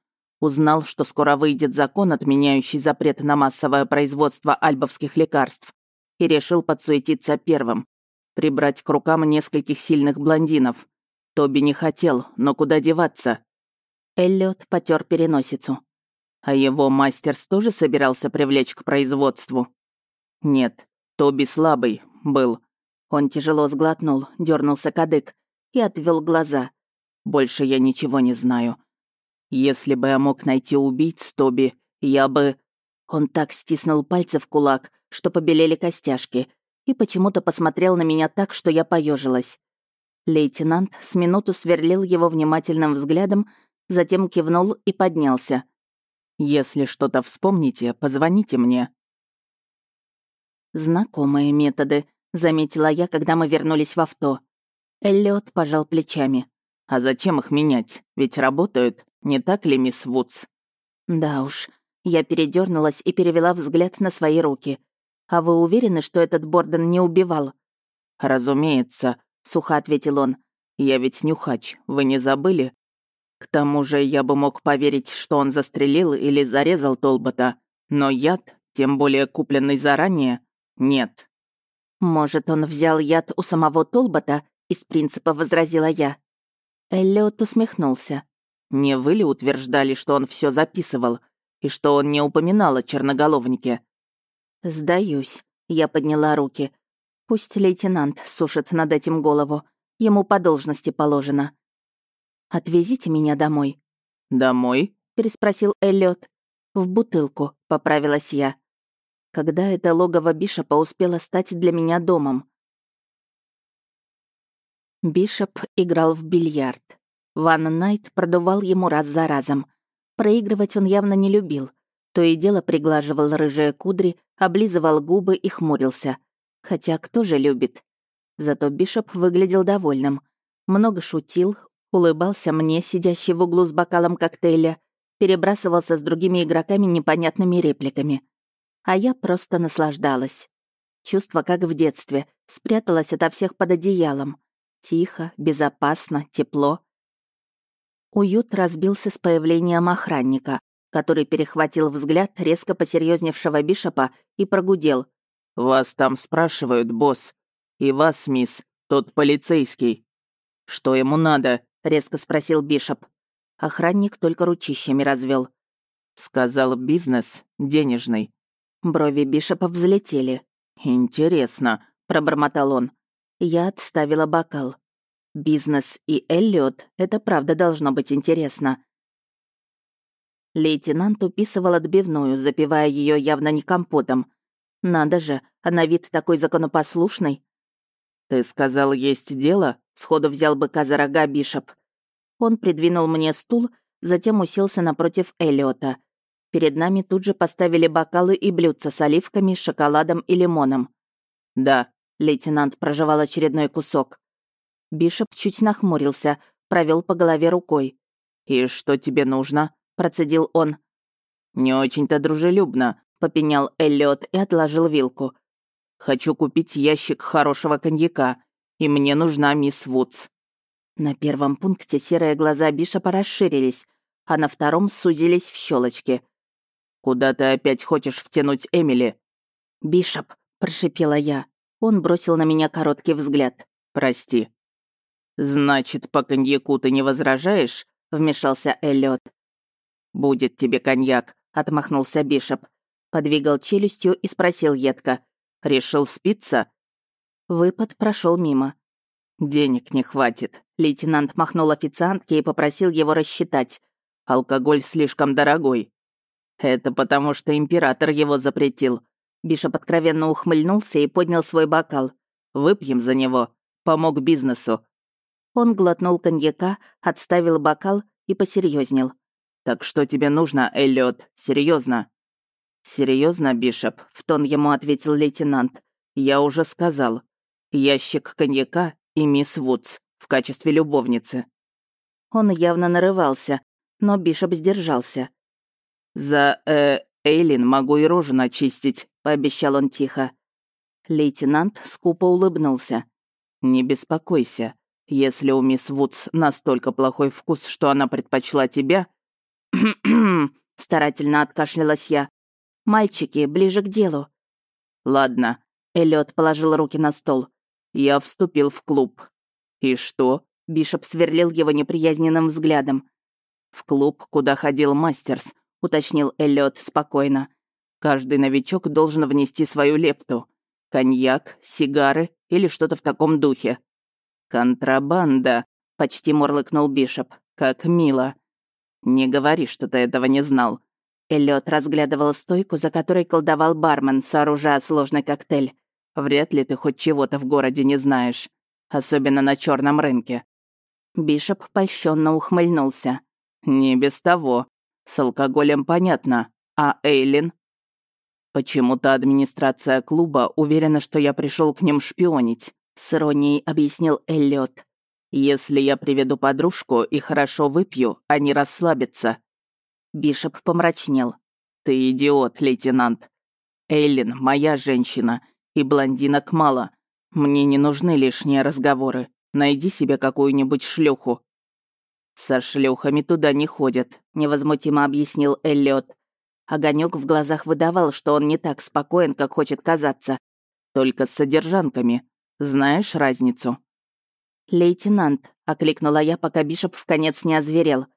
Узнал, что скоро выйдет закон, отменяющий запрет на массовое производство альбовских лекарств, и решил подсуетиться первым. Прибрать к рукам нескольких сильных блондинов. Тоби не хотел, но куда деваться? Эллиот потер переносицу. А его мастерс тоже собирался привлечь к производству? Нет, Тоби слабый был. Он тяжело сглотнул, дернулся кадык и отвел глаза. «Больше я ничего не знаю. Если бы я мог найти убийц Тоби, я бы...» Он так стиснул пальцы в кулак, что побелели костяшки, и почему-то посмотрел на меня так, что я поежилась. Лейтенант с минуту сверлил его внимательным взглядом, затем кивнул и поднялся. «Если что-то вспомните, позвоните мне». «Знакомые методы», — заметила я, когда мы вернулись в авто. Эллиот пожал плечами. «А зачем их менять? Ведь работают, не так ли, мисс Вудс?» «Да уж». Я передернулась и перевела взгляд на свои руки. «А вы уверены, что этот Борден не убивал?» «Разумеется», — сухо ответил он. «Я ведь нюхач, вы не забыли? К тому же я бы мог поверить, что он застрелил или зарезал Толбота, но яд, тем более купленный заранее, нет». «Может, он взял яд у самого Толбота?» — из принципа возразила я. Эллиот усмехнулся. «Не вы ли утверждали, что он все записывал, и что он не упоминал о черноголовнике?» «Сдаюсь», — я подняла руки. «Пусть лейтенант сушит над этим голову. Ему по должности положено». «Отвезите меня домой». «Домой?» — переспросил Эллиот. «В бутылку», — поправилась я. Когда это логово Бишопа успело стать для меня домом? Бишоп играл в бильярд. Ван Найт продувал ему раз за разом. Проигрывать он явно не любил. То и дело приглаживал рыжие кудри, облизывал губы и хмурился. Хотя кто же любит? Зато Бишоп выглядел довольным. Много шутил, улыбался мне, сидящий в углу с бокалом коктейля, перебрасывался с другими игроками непонятными репликами. А я просто наслаждалась. Чувство, как в детстве, спряталась ото всех под одеялом. Тихо, безопасно, тепло. Уют разбился с появлением охранника, который перехватил взгляд резко посерьезневшего Бишопа и прогудел. «Вас там спрашивают, босс. И вас, мисс, тот полицейский. Что ему надо?» — резко спросил Бишоп. Охранник только ручищами развел. «Сказал бизнес, денежный». Брови Бишопа взлетели. «Интересно», — пробормотал он. Я отставила бокал. Бизнес и Эллиот — это правда должно быть интересно. Лейтенант уписывал отбивную, запивая ее явно не компотом. Надо же, а на вид такой законопослушный. «Ты сказал, есть дело?» — сходу взял быка за рога Бишоп. Он придвинул мне стул, затем уселся напротив Эллиота. Перед нами тут же поставили бокалы и блюдца с оливками, шоколадом и лимоном. «Да», Лейтенант прожевал очередной кусок. Бишоп чуть нахмурился, провел по голове рукой. «И что тебе нужно?» — процедил он. «Не очень-то дружелюбно», — попенял Эллиот и отложил вилку. «Хочу купить ящик хорошего коньяка, и мне нужна мисс Вудс». На первом пункте серые глаза Бишопа расширились, а на втором сузились в щелочки. «Куда ты опять хочешь втянуть Эмили?» «Бишоп», — прошипела я. Он бросил на меня короткий взгляд. «Прости». «Значит, по коньяку ты не возражаешь?» — вмешался Эллиот. «Будет тебе коньяк», — отмахнулся Бишоп. Подвигал челюстью и спросил едко. «Решил спиться?» Выпад прошел мимо. «Денег не хватит», — лейтенант махнул официантке и попросил его рассчитать. «Алкоголь слишком дорогой». «Это потому, что император его запретил», Бишоп откровенно ухмыльнулся и поднял свой бокал. «Выпьем за него. Помог бизнесу». Он глотнул коньяка, отставил бокал и посерьезнел. «Так что тебе нужно, Эллиот? Серьезно? Серьезно, Бишоп?» — в тон ему ответил лейтенант. «Я уже сказал. Ящик коньяка и мисс Вудс в качестве любовницы». Он явно нарывался, но Бишоп сдержался. «За, э, Эйлин могу и рожу начистить», пообещал он тихо. Лейтенант скупо улыбнулся. «Не беспокойся. Если у мисс Вудс настолько плохой вкус, что она предпочла тебя...» старательно откашлялась я. «Мальчики, ближе к делу». «Ладно», — Эллиот положил руки на стол. «Я вступил в клуб». «И что?» — Бишоп сверлил его неприязненным взглядом. «В клуб, куда ходил Мастерс», — уточнил Эллиот спокойно. Каждый новичок должен внести свою лепту. Коньяк, сигары или что-то в таком духе?» «Контрабанда», — почти мурлыкнул Бишоп. «Как мило». «Не говори, что ты этого не знал». Эллиот разглядывал стойку, за которой колдовал бармен, сооружая сложный коктейль. «Вряд ли ты хоть чего-то в городе не знаешь. Особенно на черном рынке». Бишоп польщенно ухмыльнулся. «Не без того. С алкоголем понятно. А Эйлин?» «Почему-то администрация клуба уверена, что я пришел к ним шпионить», — с иронией объяснил Эллиот. «Если я приведу подружку и хорошо выпью, они расслабятся». Бишоп помрачнел. «Ты идиот, лейтенант. Эйлин — моя женщина, и блондинок мало. Мне не нужны лишние разговоры. Найди себе какую-нибудь шлюху». «Со шлюхами туда не ходят», — невозмутимо объяснил Эллиот. Огонек в глазах выдавал, что он не так спокоен, как хочет казаться. Только с содержанками. Знаешь разницу? «Лейтенант», — окликнула я, пока Бишоп в конец не озверел.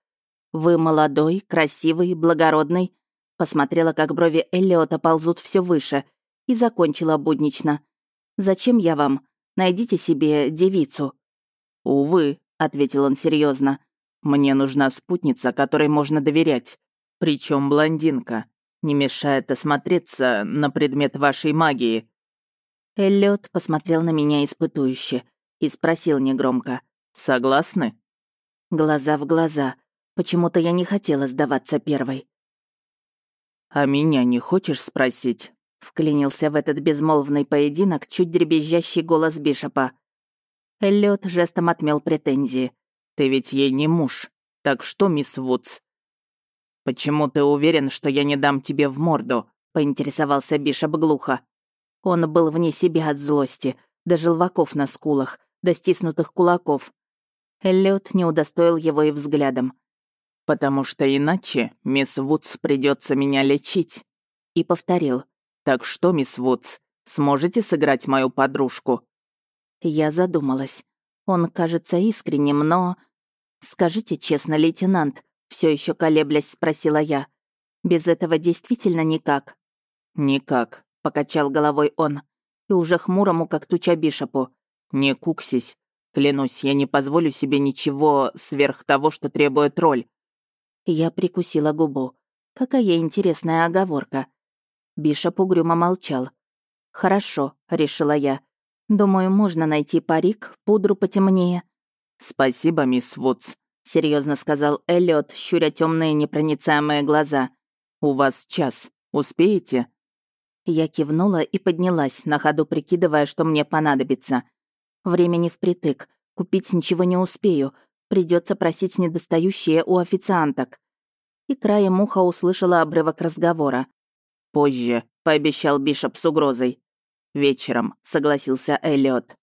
«Вы молодой, красивый, благородный». Посмотрела, как брови Эллиота ползут все выше, и закончила буднично. «Зачем я вам? Найдите себе девицу». «Увы», — ответил он серьезно. «Мне нужна спутница, которой можно доверять. Причем блондинка. Не мешает осмотреться на предмет вашей магии». Эллиот посмотрел на меня испытующе и спросил негромко. «Согласны?» Глаза в глаза. Почему-то я не хотела сдаваться первой. «А меня не хочешь спросить?» Вклинился в этот безмолвный поединок чуть дребезжащий голос Бишопа. Эллиот жестом отмел претензии. «Ты ведь ей не муж. Так что, мисс Вудс, «Почему ты уверен, что я не дам тебе в морду?» — поинтересовался Бишоп глухо. Он был вне себя от злости, до желваков на скулах, до стиснутых кулаков. Эллиот не удостоил его и взглядом. «Потому что иначе мисс Вудс придется меня лечить». И повторил. «Так что, мисс Вудс, сможете сыграть мою подружку?» Я задумалась. Он кажется искренним, но... Скажите честно, лейтенант, все еще колеблясь, спросила я. Без этого действительно никак. Никак, покачал головой он. И уже хмурому, как туча Бишопу. Не куксись. Клянусь, я не позволю себе ничего сверх того, что требует роль. Я прикусила губу. Какая интересная оговорка. Бишоп угрюмо молчал. «Хорошо», — решила я. «Думаю, можно найти парик, пудру потемнее». «Спасибо, мисс Вудс», серьезно сказал Эллиот, щуря темные непроницаемые глаза. «У вас час. Успеете?» Я кивнула и поднялась, на ходу прикидывая, что мне понадобится. Времени впритык. Купить ничего не успею. Придется просить недостающие у официанток. И краем уха услышала обрывок разговора. «Позже», — пообещал Бишоп с угрозой. «Вечером», — согласился Эллиот.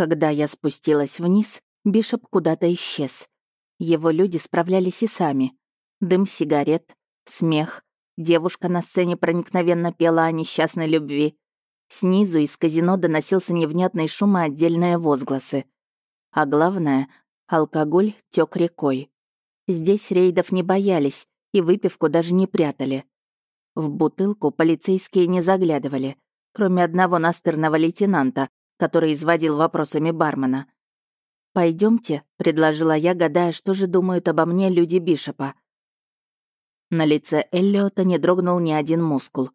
Когда я спустилась вниз, Бишоп куда-то исчез. Его люди справлялись и сами. Дым сигарет, смех, девушка на сцене проникновенно пела о несчастной любви. Снизу из казино доносился невнятный шум и отдельные возгласы. А главное, алкоголь тек рекой. Здесь рейдов не боялись и выпивку даже не прятали. В бутылку полицейские не заглядывали, кроме одного настырного лейтенанта, который изводил вопросами бармена — Пойдемте, предложила я, гадая, что же думают обо мне люди Бишопа. На лице Эллиота не дрогнул ни один мускул.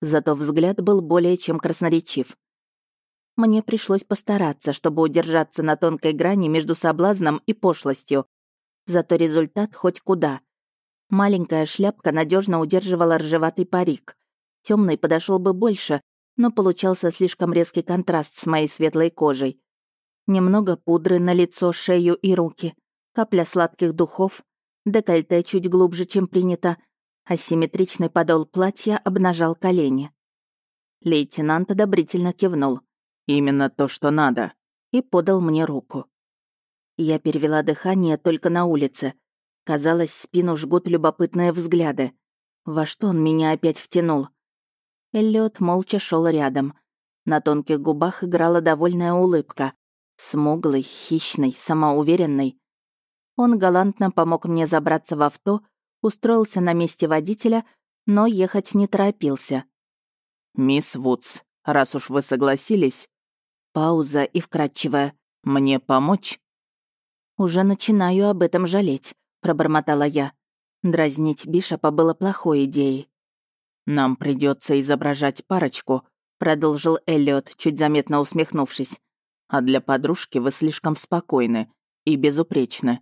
Зато взгляд был более чем красноречив. Мне пришлось постараться, чтобы удержаться на тонкой грани между соблазном и пошлостью. Зато результат хоть куда. Маленькая шляпка надежно удерживала ржеватый парик. Темный подошел бы больше, но получался слишком резкий контраст с моей светлой кожей. Немного пудры на лицо, шею и руки, капля сладких духов, декольте чуть глубже, чем принято, асимметричный подол платья обнажал колени. Лейтенант одобрительно кивнул. «Именно то, что надо», и подал мне руку. Я перевела дыхание только на улице. Казалось, спину жгут любопытные взгляды. Во что он меня опять втянул? Эллиот молча шел рядом. На тонких губах играла довольная улыбка. Смуглый, хищный, самоуверенный. Он галантно помог мне забраться в авто, устроился на месте водителя, но ехать не торопился. «Мисс Вудс, раз уж вы согласились...» Пауза и вкрадчивая. «Мне помочь?» «Уже начинаю об этом жалеть», — пробормотала я. Дразнить Бишопа было плохой идеей. «Нам придется изображать парочку», — продолжил Эллиот, чуть заметно усмехнувшись. «А для подружки вы слишком спокойны и безупречны».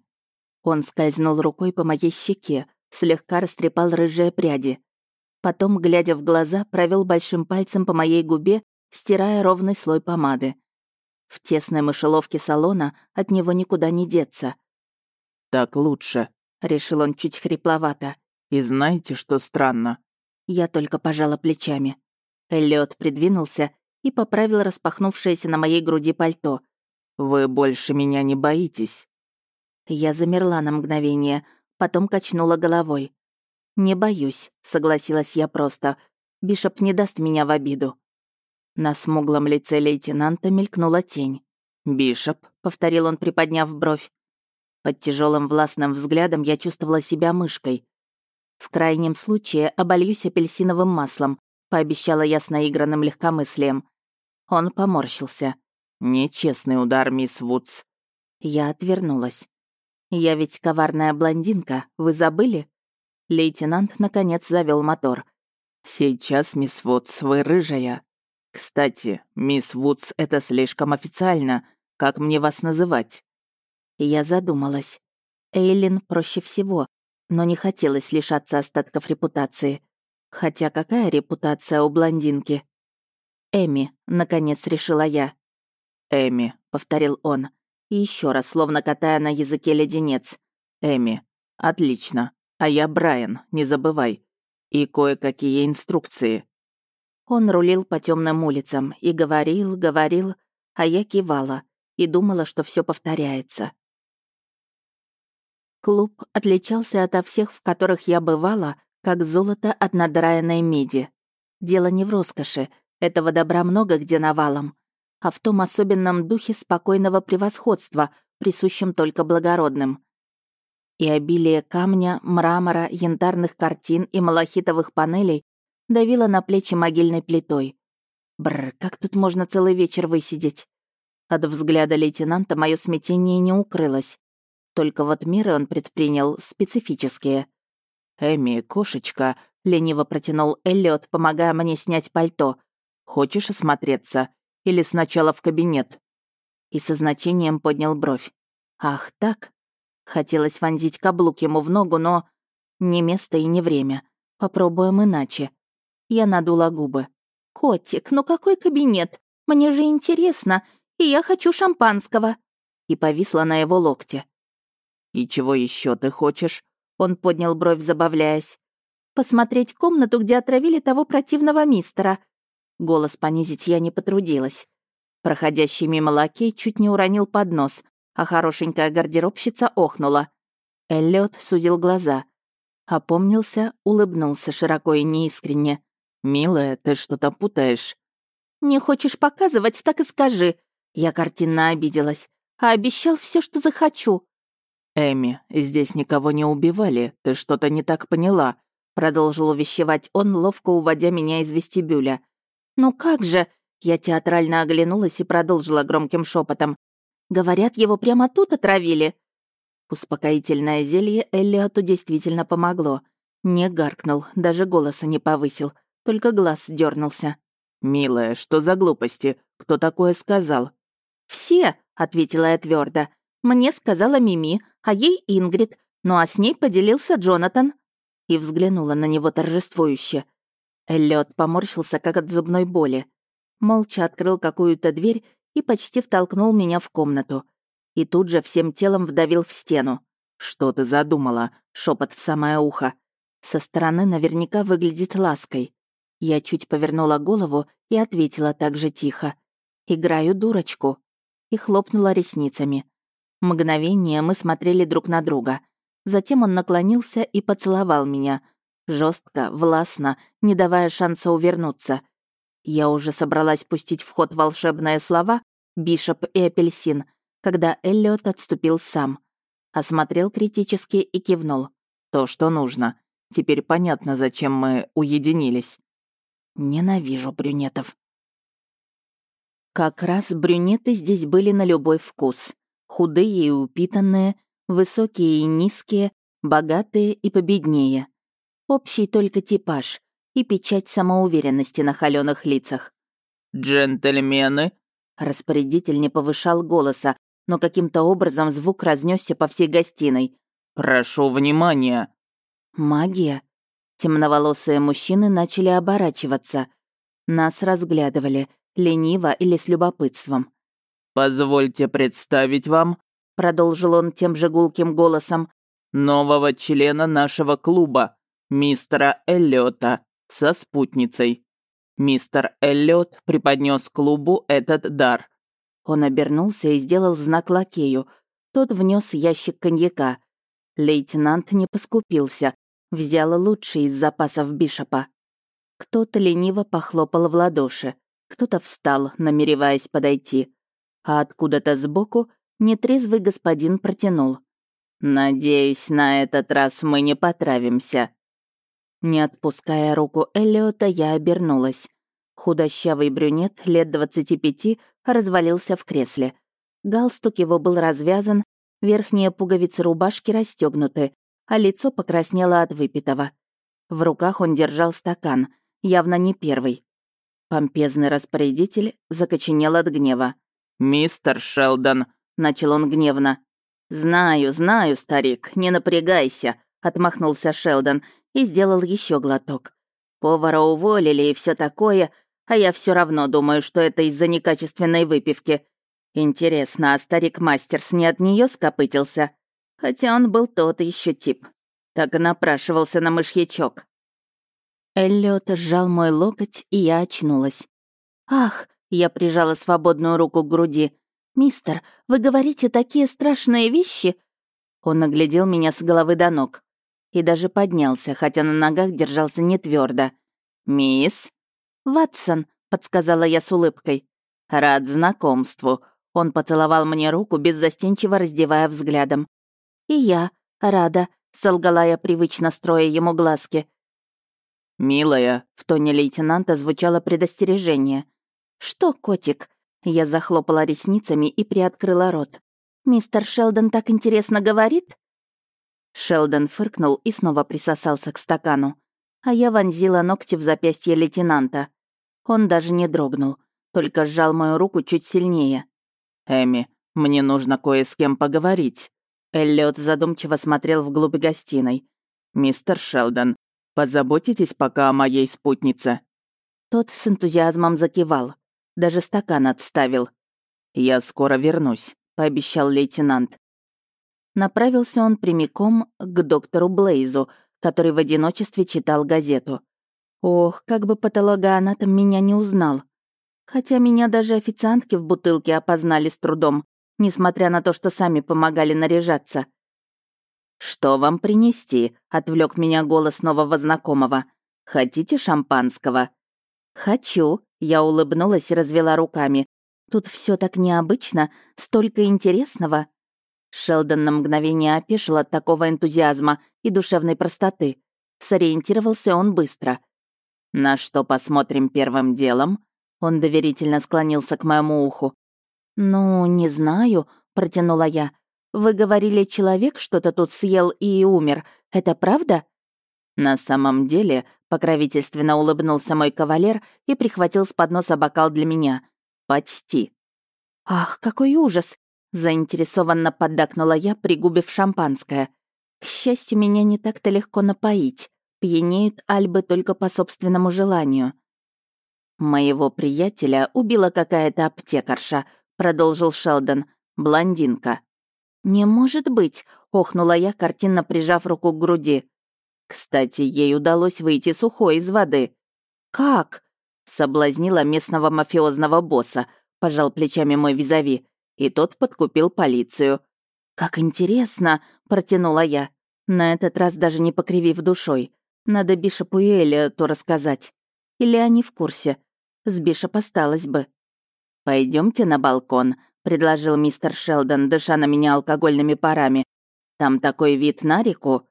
Он скользнул рукой по моей щеке, слегка растрепал рыжие пряди. Потом, глядя в глаза, провел большим пальцем по моей губе, стирая ровный слой помады. В тесной мышеловке салона от него никуда не деться. «Так лучше», — решил он чуть хрипловато. «И знаете, что странно?» Я только пожала плечами. Эллиот придвинулся и поправил распахнувшееся на моей груди пальто. «Вы больше меня не боитесь?» Я замерла на мгновение, потом качнула головой. «Не боюсь», — согласилась я просто. «Бишоп не даст меня в обиду». На смуглом лице лейтенанта мелькнула тень. «Бишоп», — повторил он, приподняв бровь. Под тяжелым властным взглядом я чувствовала себя мышкой. В крайнем случае обольюсь апельсиновым маслом, пообещала я с наигранным легкомыслием. Он поморщился. «Нечестный удар, мисс Вудс». Я отвернулась. «Я ведь коварная блондинка, вы забыли?» Лейтенант, наконец, завел мотор. «Сейчас, мисс Вудс, вы рыжая. Кстати, мисс Вудс, это слишком официально. Как мне вас называть?» Я задумалась. Эйлин проще всего, но не хотелось лишаться остатков репутации. Хотя какая репутация у блондинки? «Эми», — наконец решила я. «Эми», — повторил он. И еще раз, словно катая на языке леденец. «Эми, отлично. А я Брайан, не забывай. И кое-какие инструкции». Он рулил по темным улицам и говорил, говорил, а я кивала и думала, что все повторяется. Клуб отличался ото всех, в которых я бывала, как золото от надраенной меди. Дело не в роскоши, этого добра много где навалом, а в том особенном духе спокойного превосходства, присущем только благородным и обилие камня, мрамора, янтарных картин и малахитовых панелей давило на плечи могильной плитой. Бррр, как тут можно целый вечер высидеть? От взгляда лейтенанта мое смятение не укрылось. Только вот меры он предпринял специфические. «Эми, кошечка», — лениво протянул Эллиот, помогая мне снять пальто. «Хочешь осмотреться? Или сначала в кабинет?» И со значением поднял бровь. «Ах, так? Хотелось вонзить каблук ему в ногу, но... Не место и не время. Попробуем иначе. Я надула губы. «Котик, ну какой кабинет? Мне же интересно, и я хочу шампанского!» И повисла на его локте. «И чего еще ты хочешь?» Он поднял бровь, забавляясь. «Посмотреть комнату, где отравили того противного мистера». Голос понизить я не потрудилась. Проходящий мимо лакей чуть не уронил поднос, а хорошенькая гардеробщица охнула. Эллиот сузил глаза. Опомнился, улыбнулся широко и неискренне. «Милая, ты что-то путаешь». «Не хочешь показывать, так и скажи». Я картинно обиделась. «А обещал все, что захочу». «Эми, здесь никого не убивали, ты что-то не так поняла», продолжил увещевать он, ловко уводя меня из вестибюля. «Ну как же?» Я театрально оглянулась и продолжила громким шепотом. Говорят, его прямо тут отравили». Успокоительное зелье Эллиоту действительно помогло. Не гаркнул, даже голоса не повысил, только глаз дернулся. «Милая, что за глупости? Кто такое сказал?» «Все», — ответила я твердо. «Мне сказала Мими, а ей Ингрид, ну а с ней поделился Джонатан». И взглянула на него торжествующе. Эллиот поморщился, как от зубной боли. Молча открыл какую-то дверь и почти втолкнул меня в комнату. И тут же всем телом вдавил в стену. «Что ты задумала?» — шепот в самое ухо. Со стороны наверняка выглядит лаской. Я чуть повернула голову и ответила так же тихо. «Играю дурочку». И хлопнула ресницами. Мгновение мы смотрели друг на друга. Затем он наклонился и поцеловал меня. жестко, властно, не давая шанса увернуться. Я уже собралась пустить в ход волшебные слова «Бишоп» и «Апельсин», когда Эллиот отступил сам. Осмотрел критически и кивнул. «То, что нужно. Теперь понятно, зачем мы уединились». Ненавижу брюнетов. Как раз брюнеты здесь были на любой вкус. Худые и упитанные, высокие и низкие, богатые и победнее. Общий только типаж и печать самоуверенности на холёных лицах. «Джентльмены!» Распорядитель не повышал голоса, но каким-то образом звук разнесся по всей гостиной. «Прошу внимания!» Магия. Темноволосые мужчины начали оборачиваться. Нас разглядывали, лениво или с любопытством. «Позвольте представить вам», — продолжил он тем же гулким голосом, «нового члена нашего клуба, мистера Эллиота, со спутницей. Мистер Эллиот преподнес клубу этот дар». Он обернулся и сделал знак лакею. Тот внес ящик коньяка. Лейтенант не поскупился, взял лучший из запасов Бишопа. Кто-то лениво похлопал в ладоши, кто-то встал, намереваясь подойти. А откуда-то сбоку нетрезвый господин протянул. «Надеюсь, на этот раз мы не потравимся». Не отпуская руку Эллиота, я обернулась. Худощавый брюнет лет двадцати пяти развалился в кресле. Галстук его был развязан, верхние пуговицы рубашки расстегнуты, а лицо покраснело от выпитого. В руках он держал стакан, явно не первый. Помпезный распорядитель закоченел от гнева. «Мистер Шелдон», — начал он гневно. «Знаю, знаю, старик, не напрягайся», — отмахнулся Шелдон и сделал еще глоток. «Повара уволили и все такое, а я все равно думаю, что это из-за некачественной выпивки. Интересно, а старик Мастерс не от нее скопытился? Хотя он был тот еще тип. Так и напрашивался на мышьячок. Эллиот сжал мой локоть, и я очнулась. «Ах!» — я прижала свободную руку к груди. «Мистер, вы говорите такие страшные вещи?» Он оглядел меня с головы до ног. И даже поднялся, хотя на ногах держался не твердо. «Мисс?» «Ватсон», — подсказала я с улыбкой. «Рад знакомству». Он поцеловал мне руку, беззастенчиво раздевая взглядом. «И я рада», — солгала я, привычно строя ему глазки. «Милая», — в тоне лейтенанта звучало предостережение. «Что, котик?» Я захлопала ресницами и приоткрыла рот. «Мистер Шелдон так интересно говорит?» Шелдон фыркнул и снова присосался к стакану. А я вонзила ногти в запястье лейтенанта. Он даже не дрогнул, только сжал мою руку чуть сильнее. «Эми, мне нужно кое с кем поговорить». Эллиот задумчиво смотрел вглубь гостиной. «Мистер Шелдон, позаботитесь пока о моей спутнице». Тот с энтузиазмом закивал. Даже стакан отставил. «Я скоро вернусь», — пообещал лейтенант. Направился он прямиком к доктору Блейзу, который в одиночестве читал газету. Ох, как бы патологоанатом меня не узнал. Хотя меня даже официантки в бутылке опознали с трудом несмотря на то, что сами помогали наряжаться. «Что вам принести?» — отвлек меня голос нового знакомого. «Хотите шампанского?» «Хочу», — я улыбнулась и развела руками. «Тут все так необычно, столько интересного». Шелдон на мгновение опешил от такого энтузиазма и душевной простоты. Сориентировался он быстро. «На что посмотрим первым делом?» Он доверительно склонился к моему уху. «Ну, не знаю», — протянула я. «Вы говорили, человек что-то тут съел и умер. Это правда?» «На самом деле», — покровительственно улыбнулся мой кавалер и прихватил с подноса бокал для меня. «Почти». «Ах, какой ужас!» — заинтересованно поддакнула я, пригубив шампанское. «К счастью, меня не так-то легко напоить. Пьянеют альбы только по собственному желанию». «Моего приятеля убила какая-то аптекарша», продолжил Шелдон. «Блондинка». «Не может быть!» — охнула я, картинно прижав руку к груди. Кстати, ей удалось выйти сухой из воды. «Как?» — соблазнила местного мафиозного босса, пожал плечами мой визави, и тот подкупил полицию. «Как интересно!» — протянула я, на этот раз даже не покривив душой. Надо Бишопу и Элли рассказать. Или они в курсе? С Бишоп осталось бы. Пойдемте на балкон», — предложил мистер Шелдон, дыша на меня алкогольными парами. «Там такой вид на реку».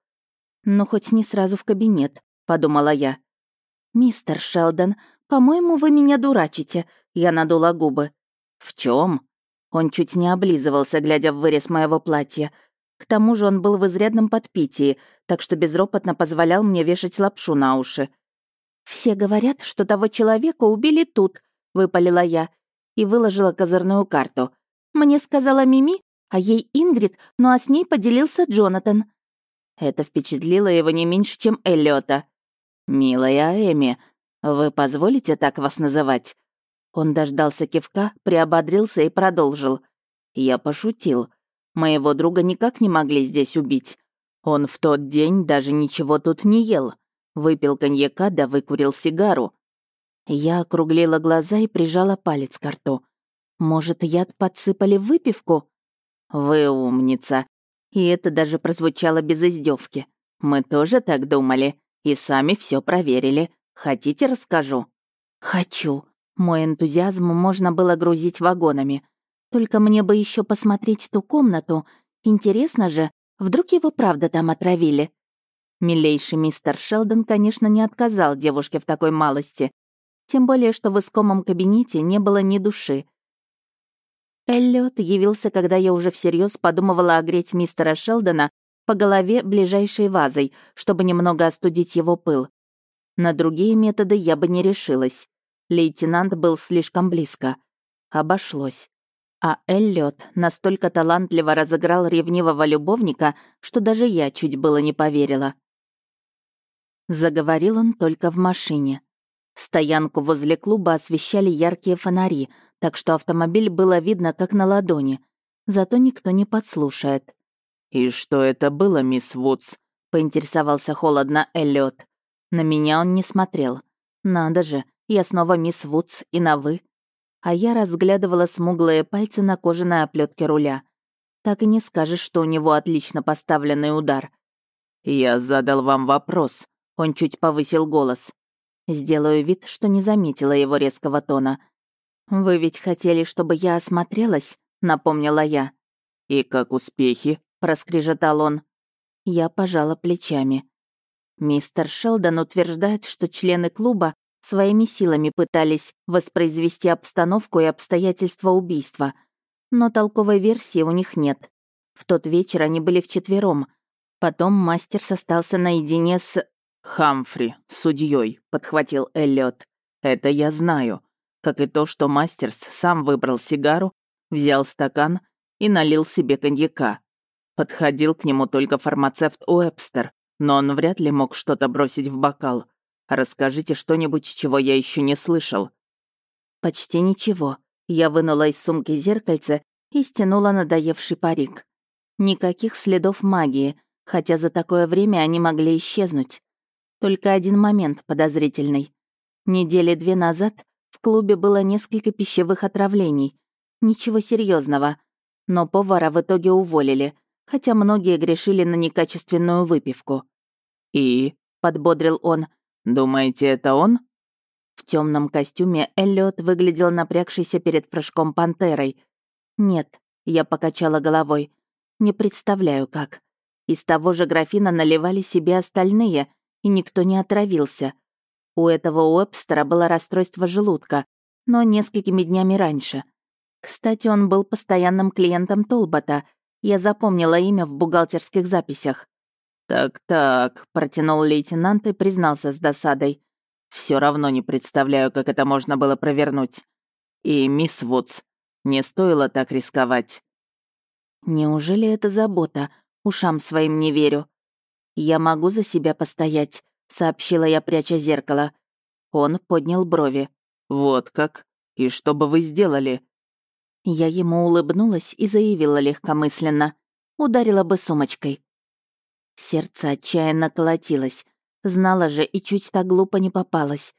«Ну, хоть не сразу в кабинет», — подумала я. «Мистер Шелдон, «По-моему, вы меня дурачите», — я надула губы. «В чем? Он чуть не облизывался, глядя в вырез моего платья. К тому же он был в изрядном подпитии, так что безропотно позволял мне вешать лапшу на уши. «Все говорят, что того человека убили тут», — выпалила я и выложила козырную карту. «Мне сказала Мими, а ей Ингрид, ну а с ней поделился Джонатан». Это впечатлило его не меньше, чем Эллиота. «Милая Эми, вы позволите так вас называть?» Он дождался кивка, приободрился и продолжил. «Я пошутил. Моего друга никак не могли здесь убить. Он в тот день даже ничего тут не ел. Выпил коньяка да выкурил сигару. Я округлила глаза и прижала палец к рту. Может, яд подсыпали в выпивку? Вы умница. И это даже прозвучало без издевки. Мы тоже так думали и сами все проверили. Хотите, расскажу? Хочу. Мой энтузиазм можно было грузить вагонами. Только мне бы еще посмотреть ту комнату. Интересно же, вдруг его правда там отравили. Милейший мистер Шелдон, конечно, не отказал девушке в такой малости. Тем более, что в искомом кабинете не было ни души. Эллиот явился, когда я уже всерьез подумывала огреть мистера Шелдона по голове ближайшей вазой, чтобы немного остудить его пыл. На другие методы я бы не решилась. Лейтенант был слишком близко. Обошлось. А Эллиот настолько талантливо разыграл ревнивого любовника, что даже я чуть было не поверила. Заговорил он только в машине. Стоянку возле клуба освещали яркие фонари, так что автомобиль было видно как на ладони. Зато никто не подслушает. «И что это было, мисс Вудс?» — поинтересовался холодно Эллиот. На меня он не смотрел. Надо же, я снова мисс Вудс и на «вы». А я разглядывала смуглые пальцы на кожаной оплетке руля. Так и не скажешь, что у него отлично поставленный удар. «Я задал вам вопрос», — он чуть повысил голос. Сделаю вид, что не заметила его резкого тона. «Вы ведь хотели, чтобы я осмотрелась?» — напомнила я. «И как успехи?» — проскрежетал он. Я пожала плечами. Мистер Шелдон утверждает, что члены клуба Своими силами пытались воспроизвести обстановку и обстоятельства убийства. Но толковой версии у них нет. В тот вечер они были вчетвером. Потом мастер остался наедине с... «Хамфри, судьей, подхватил Эллиот. «Это я знаю. Как и то, что Мастерс сам выбрал сигару, взял стакан и налил себе коньяка. Подходил к нему только фармацевт Уэбстер, но он вряд ли мог что-то бросить в бокал. Расскажите что-нибудь, чего я еще не слышал». «Почти ничего». Я вынула из сумки зеркальце и стянула надоевший парик. Никаких следов магии, хотя за такое время они могли исчезнуть. Только один момент подозрительный. Недели две назад в клубе было несколько пищевых отравлений. Ничего серьезного, Но повара в итоге уволили, хотя многие грешили на некачественную выпивку. «И?» — подбодрил он — «Думаете, это он?» В темном костюме Эллиот выглядел напрягшийся перед прыжком пантерой. «Нет», — я покачала головой, — «не представляю, как. Из того же графина наливали себе остальные, и никто не отравился. У этого Уэбстера было расстройство желудка, но несколькими днями раньше. Кстати, он был постоянным клиентом Толбота. Я запомнила имя в бухгалтерских записях. «Так-так», — протянул лейтенант и признался с досадой. Все равно не представляю, как это можно было провернуть. И, мисс Вудс, не стоило так рисковать». «Неужели это забота? Ушам своим не верю». «Я могу за себя постоять», — сообщила я, пряча зеркало. Он поднял брови. «Вот как? И что бы вы сделали?» Я ему улыбнулась и заявила легкомысленно. Ударила бы сумочкой. Сердце отчаянно колотилось. Знала же и чуть так глупо не попалась.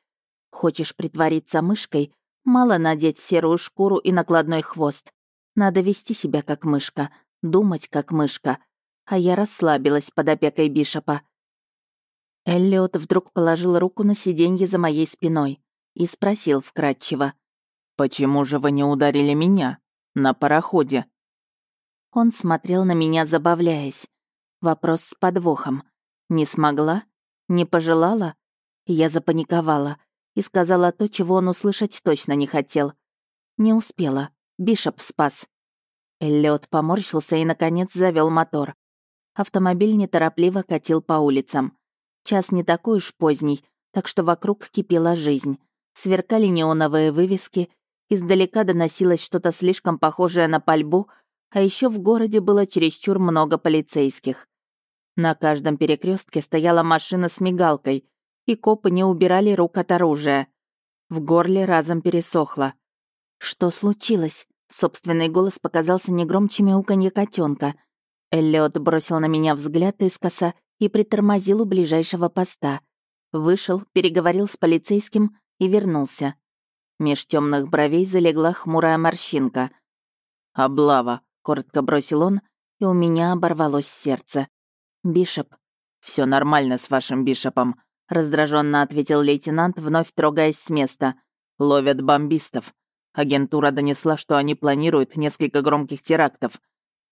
Хочешь притвориться мышкой? Мало надеть серую шкуру и накладной хвост. Надо вести себя как мышка, думать как мышка. А я расслабилась под опекой Бишопа. Эллиот вдруг положил руку на сиденье за моей спиной и спросил вкратчиво. «Почему же вы не ударили меня? На пароходе?» Он смотрел на меня, забавляясь. Вопрос с подвохом. Не смогла? Не пожелала? Я запаниковала. и сказала то, чего он услышать точно не хотел. Не успела. Бишоп спас. Эллиот поморщился и, наконец, завел мотор. Автомобиль неторопливо катил по улицам. Час не такой уж поздний, так что вокруг кипела жизнь. Сверкали неоновые вывески, издалека доносилось что-то слишком похожее на пальбу, а еще в городе было чересчур много полицейских. На каждом перекрестке стояла машина с мигалкой, и копы не убирали рук от оружия. В горле разом пересохло. Что случилось? Собственный голос показался не громче мяуканья котенка. Эллиот бросил на меня взгляд искоса и притормозил у ближайшего поста. Вышел, переговорил с полицейским и вернулся. Меж темных бровей залегла хмурая морщинка. «Облава», — коротко бросил он, и у меня оборвалось сердце. «Бишоп». все нормально с вашим Бишопом», — раздраженно ответил лейтенант, вновь трогаясь с места. «Ловят бомбистов. Агентура донесла, что они планируют несколько громких терактов.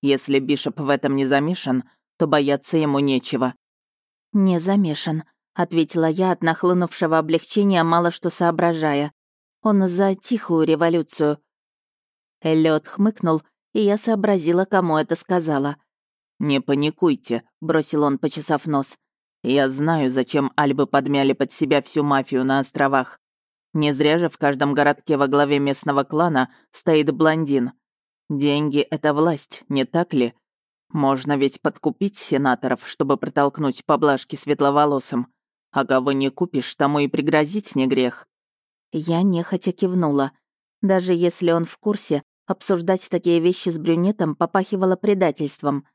Если Бишоп в этом не замешан, то бояться ему нечего». «Не замешан», — ответила я от нахлынувшего облегчения, мало что соображая. «Он за тихую революцию». Эллиот хмыкнул, и я сообразила, кому это сказала. «Не паникуйте», — бросил он, почесав нос. «Я знаю, зачем Альбы подмяли под себя всю мафию на островах. Не зря же в каждом городке во главе местного клана стоит блондин. Деньги — это власть, не так ли? Можно ведь подкупить сенаторов, чтобы протолкнуть поблажки светловолосым. А кого не купишь, тому и пригрозить не грех». Я нехотя кивнула. Даже если он в курсе, обсуждать такие вещи с брюнетом попахивало предательством.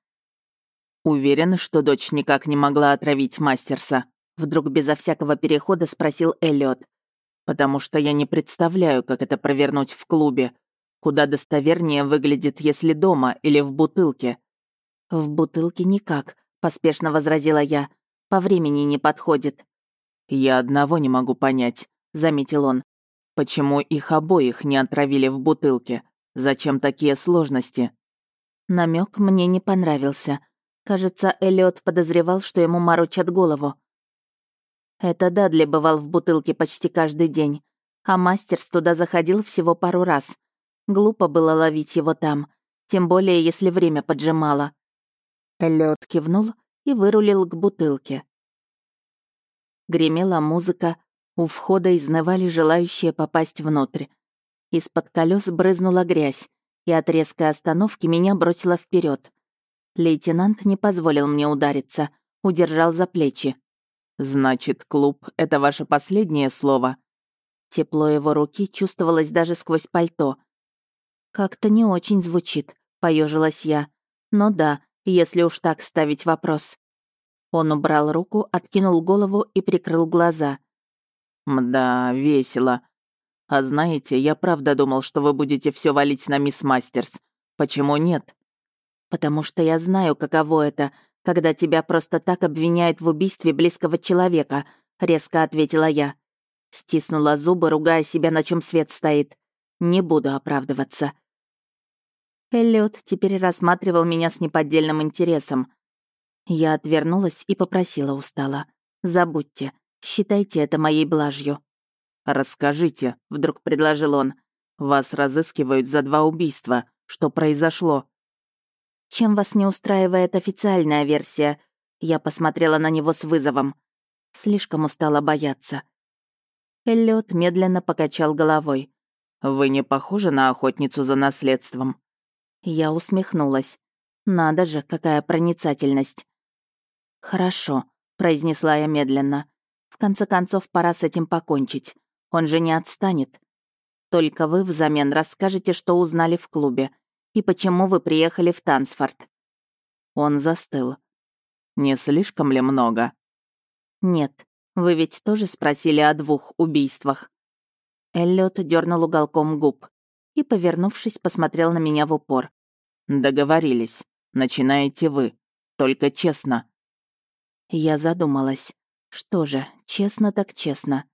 «Уверен, что дочь никак не могла отравить Мастерса?» Вдруг безо всякого перехода спросил Эллиот потому что я не представляю, как это провернуть в клубе. Куда достовернее выглядит, если дома или в бутылке». «В бутылке никак», — поспешно возразила я. «По времени не подходит». «Я одного не могу понять», — заметил он. «Почему их обоих не отравили в бутылке? Зачем такие сложности?» Намек мне не понравился. Кажется, Эллиот подозревал, что ему морочат голову. Это Дадли бывал в бутылке почти каждый день, а мастерс туда заходил всего пару раз. Глупо было ловить его там, тем более если время поджимало. Эллиот кивнул и вырулил к бутылке. Гремела музыка, у входа изнывали желающие попасть внутрь. Из-под колес брызнула грязь, и от резкой остановки меня бросило вперед. Лейтенант не позволил мне удариться, удержал за плечи. «Значит, клуб — это ваше последнее слово?» Тепло его руки чувствовалось даже сквозь пальто. «Как-то не очень звучит», — поежилась я. «Но да, если уж так ставить вопрос». Он убрал руку, откинул голову и прикрыл глаза. «Мда, весело. А знаете, я правда думал, что вы будете все валить на мисс Мастерс. Почему нет?» «Потому что я знаю, каково это когда тебя просто так обвиняют в убийстве близкого человека», — резко ответила я. Стиснула зубы, ругая себя, на чем свет стоит. «Не буду оправдываться». Эллиот теперь рассматривал меня с неподдельным интересом. Я отвернулась и попросила устало. «Забудьте, считайте это моей блажью». «Расскажите», — вдруг предложил он. «Вас разыскивают за два убийства. Что произошло?» Чем вас не устраивает официальная версия? Я посмотрела на него с вызовом. Слишком устала бояться. Эллиот медленно покачал головой. «Вы не похожи на охотницу за наследством?» Я усмехнулась. «Надо же, какая проницательность!» «Хорошо», — произнесла я медленно. «В конце концов, пора с этим покончить. Он же не отстанет. Только вы взамен расскажете, что узнали в клубе и почему вы приехали в Тансфорд?» Он застыл. «Не слишком ли много?» «Нет, вы ведь тоже спросили о двух убийствах». Эллиот дернул уголком губ и, повернувшись, посмотрел на меня в упор. «Договорились. Начинаете вы. Только честно». Я задумалась. Что же, честно так честно.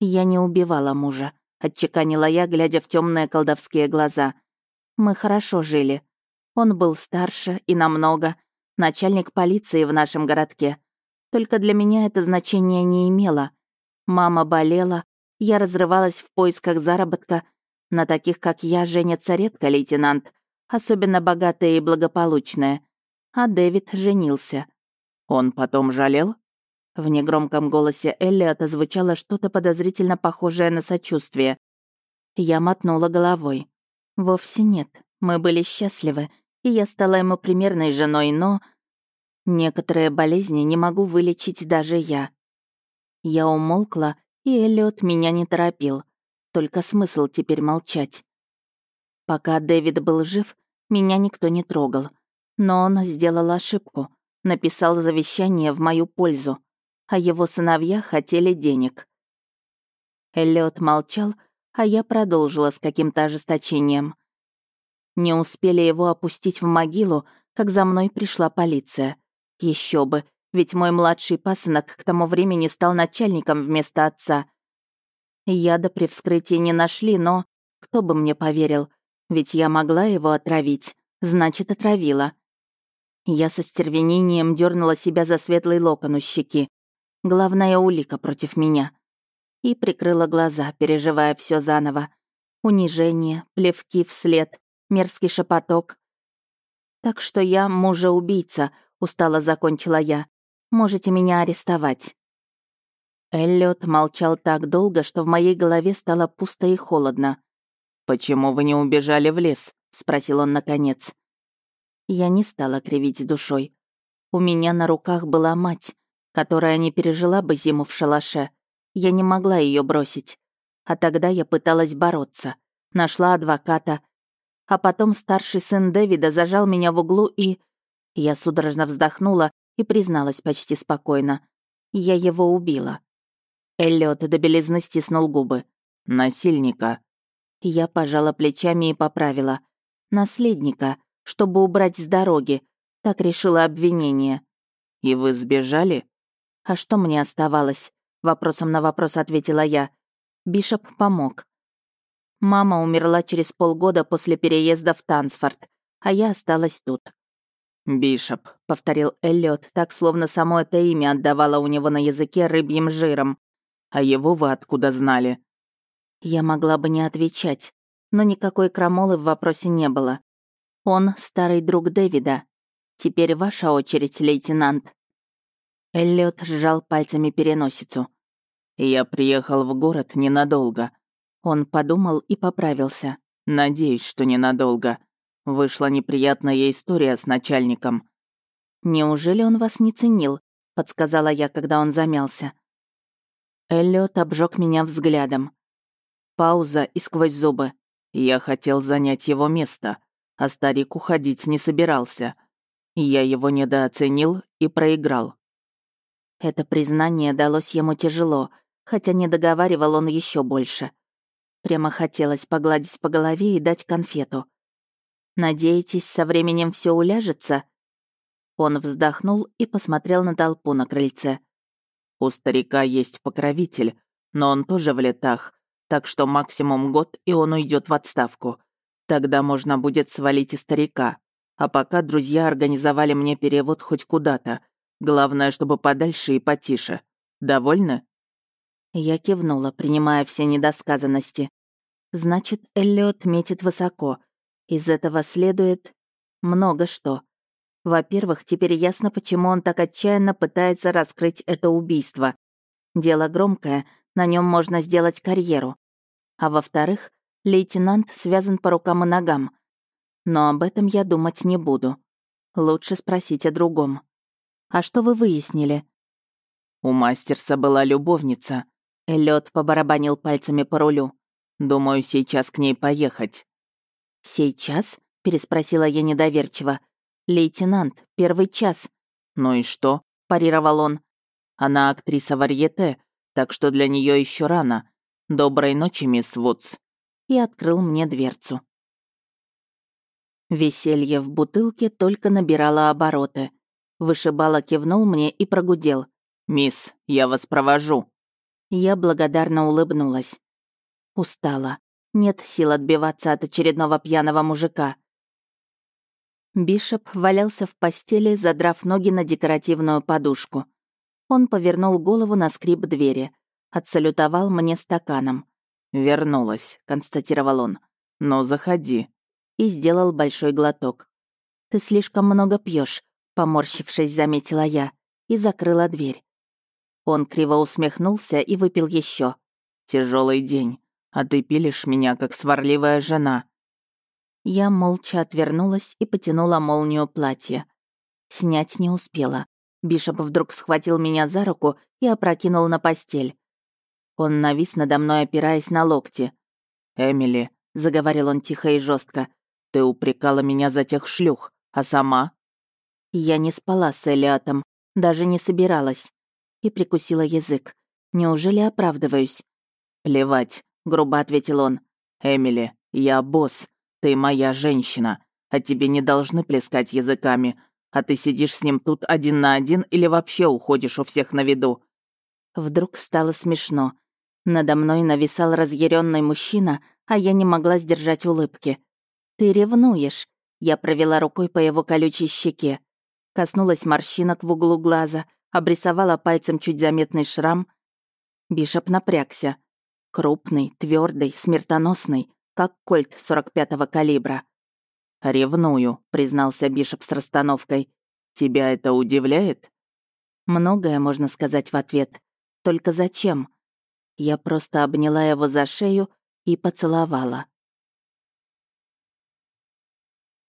«Я не убивала мужа», — отчеканила я, глядя в темные колдовские глаза — мы хорошо жили. Он был старше и намного, начальник полиции в нашем городке. Только для меня это значение не имело. Мама болела, я разрывалась в поисках заработка. На таких, как я, женятся редко, лейтенант, особенно богатые и благополучные. А Дэвид женился. Он потом жалел? В негромком голосе Элли отозвучало что-то подозрительно похожее на сочувствие. Я мотнула головой. Вовсе нет. Мы были счастливы, и я стала ему примерной женой, но... Некоторые болезни не могу вылечить даже я. Я умолкла, и Эллиот меня не торопил. Только смысл теперь молчать. Пока Дэвид был жив, меня никто не трогал. Но он сделал ошибку. Написал завещание в мою пользу. А его сыновья хотели денег. Эллиот молчал, а я продолжила с каким-то ожесточением. Не успели его опустить в могилу, как за мной пришла полиция. Еще бы, ведь мой младший пасынок к тому времени стал начальником вместо отца. Яда при вскрытии не нашли, но кто бы мне поверил, ведь я могла его отравить, значит, отравила. Я со стервенением дернула себя за светлый локон у щеки. Главная улика против меня и прикрыла глаза, переживая все заново. Унижение, плевки вслед, мерзкий шепоток. «Так что я мужа-убийца», — устало закончила я. «Можете меня арестовать». Эллиот молчал так долго, что в моей голове стало пусто и холодно. «Почему вы не убежали в лес?» — спросил он наконец. Я не стала кривить душой. У меня на руках была мать, которая не пережила бы зиму в шалаше. Я не могла ее бросить. А тогда я пыталась бороться. Нашла адвоката. А потом старший сын Дэвида зажал меня в углу и... Я судорожно вздохнула и призналась почти спокойно. Я его убила. Эллиот до белизны стиснул губы. «Насильника». Я пожала плечами и поправила. «Наследника, чтобы убрать с дороги». Так решила обвинение. «И вы сбежали?» «А что мне оставалось? Вопросом на вопрос ответила я. Бишоп помог. Мама умерла через полгода после переезда в Тансфорд, а я осталась тут. «Бишоп», — повторил Эллиот, так словно само это имя отдавало у него на языке рыбьим жиром. «А его вы откуда знали?» Я могла бы не отвечать, но никакой крамолы в вопросе не было. Он — старый друг Дэвида. Теперь ваша очередь, лейтенант. Эллиот сжал пальцами переносицу. «Я приехал в город ненадолго». Он подумал и поправился. «Надеюсь, что ненадолго. Вышла неприятная история с начальником». «Неужели он вас не ценил?» — подсказала я, когда он замялся. Эллиот обжег меня взглядом. Пауза и сквозь зубы. «Я хотел занять его место, а старик уходить не собирался. Я его недооценил и проиграл. Это признание далось ему тяжело, хотя не договаривал он еще больше. Прямо хотелось погладить по голове и дать конфету. «Надеетесь, со временем все уляжется?» Он вздохнул и посмотрел на толпу на крыльце. «У старика есть покровитель, но он тоже в летах, так что максимум год, и он уйдет в отставку. Тогда можно будет свалить и старика. А пока друзья организовали мне перевод хоть куда-то, Главное, чтобы подальше и потише. Довольны?» Я кивнула, принимая все недосказанности. Значит, Эллиот метит высоко. Из этого следует много что. Во-первых, теперь ясно, почему он так отчаянно пытается раскрыть это убийство. Дело громкое, на нем можно сделать карьеру. А во-вторых, лейтенант связан по рукам и ногам. Но об этом я думать не буду. Лучше спросить о другом. А что вы выяснили?» «У мастерса была любовница». Эллиот побарабанил пальцами по рулю. «Думаю, сейчас к ней поехать». «Сейчас?» — переспросила я недоверчиво. «Лейтенант, первый час». «Ну и что?» — парировал он. «Она актриса варьете, так что для нее еще рано. Доброй ночи, мисс Вудс». И открыл мне дверцу. Веселье в бутылке только набирало обороты. Вышибала кивнул мне и прогудел. «Мисс, я вас провожу». Я благодарно улыбнулась. Устала. Нет сил отбиваться от очередного пьяного мужика. Бишоп валялся в постели, задрав ноги на декоративную подушку. Он повернул голову на скрип двери. отсалютовал мне стаканом. «Вернулась», — констатировал он. «Но заходи». И сделал большой глоток. «Ты слишком много пьешь, поморщившись, заметила я, и закрыла дверь. Он криво усмехнулся и выпил еще. Тяжелый день, а ты пилишь меня, как сварливая жена». Я молча отвернулась и потянула молнию платья. Снять не успела. Бишоп вдруг схватил меня за руку и опрокинул на постель. Он навис надо мной, опираясь на локти. «Эмили», — заговорил он тихо и жестко, — «ты упрекала меня за тех шлюх, а сама?» Я не спала с Элиотом, даже не собиралась. И прикусила язык. Неужели оправдываюсь? «Плевать», — грубо ответил он. «Эмили, я босс, ты моя женщина, а тебе не должны плескать языками, а ты сидишь с ним тут один на один или вообще уходишь у всех на виду?» Вдруг стало смешно. Надо мной нависал разъяренный мужчина, а я не могла сдержать улыбки. «Ты ревнуешь?» Я провела рукой по его колючей щеке. Коснулась морщинок в углу глаза, обрисовала пальцем чуть заметный шрам. Бишоп напрягся. Крупный, твердый, смертоносный, как кольт 45-го калибра. «Ревную», — признался Бишоп с расстановкой. «Тебя это удивляет?» Многое можно сказать в ответ. Только зачем? Я просто обняла его за шею и поцеловала.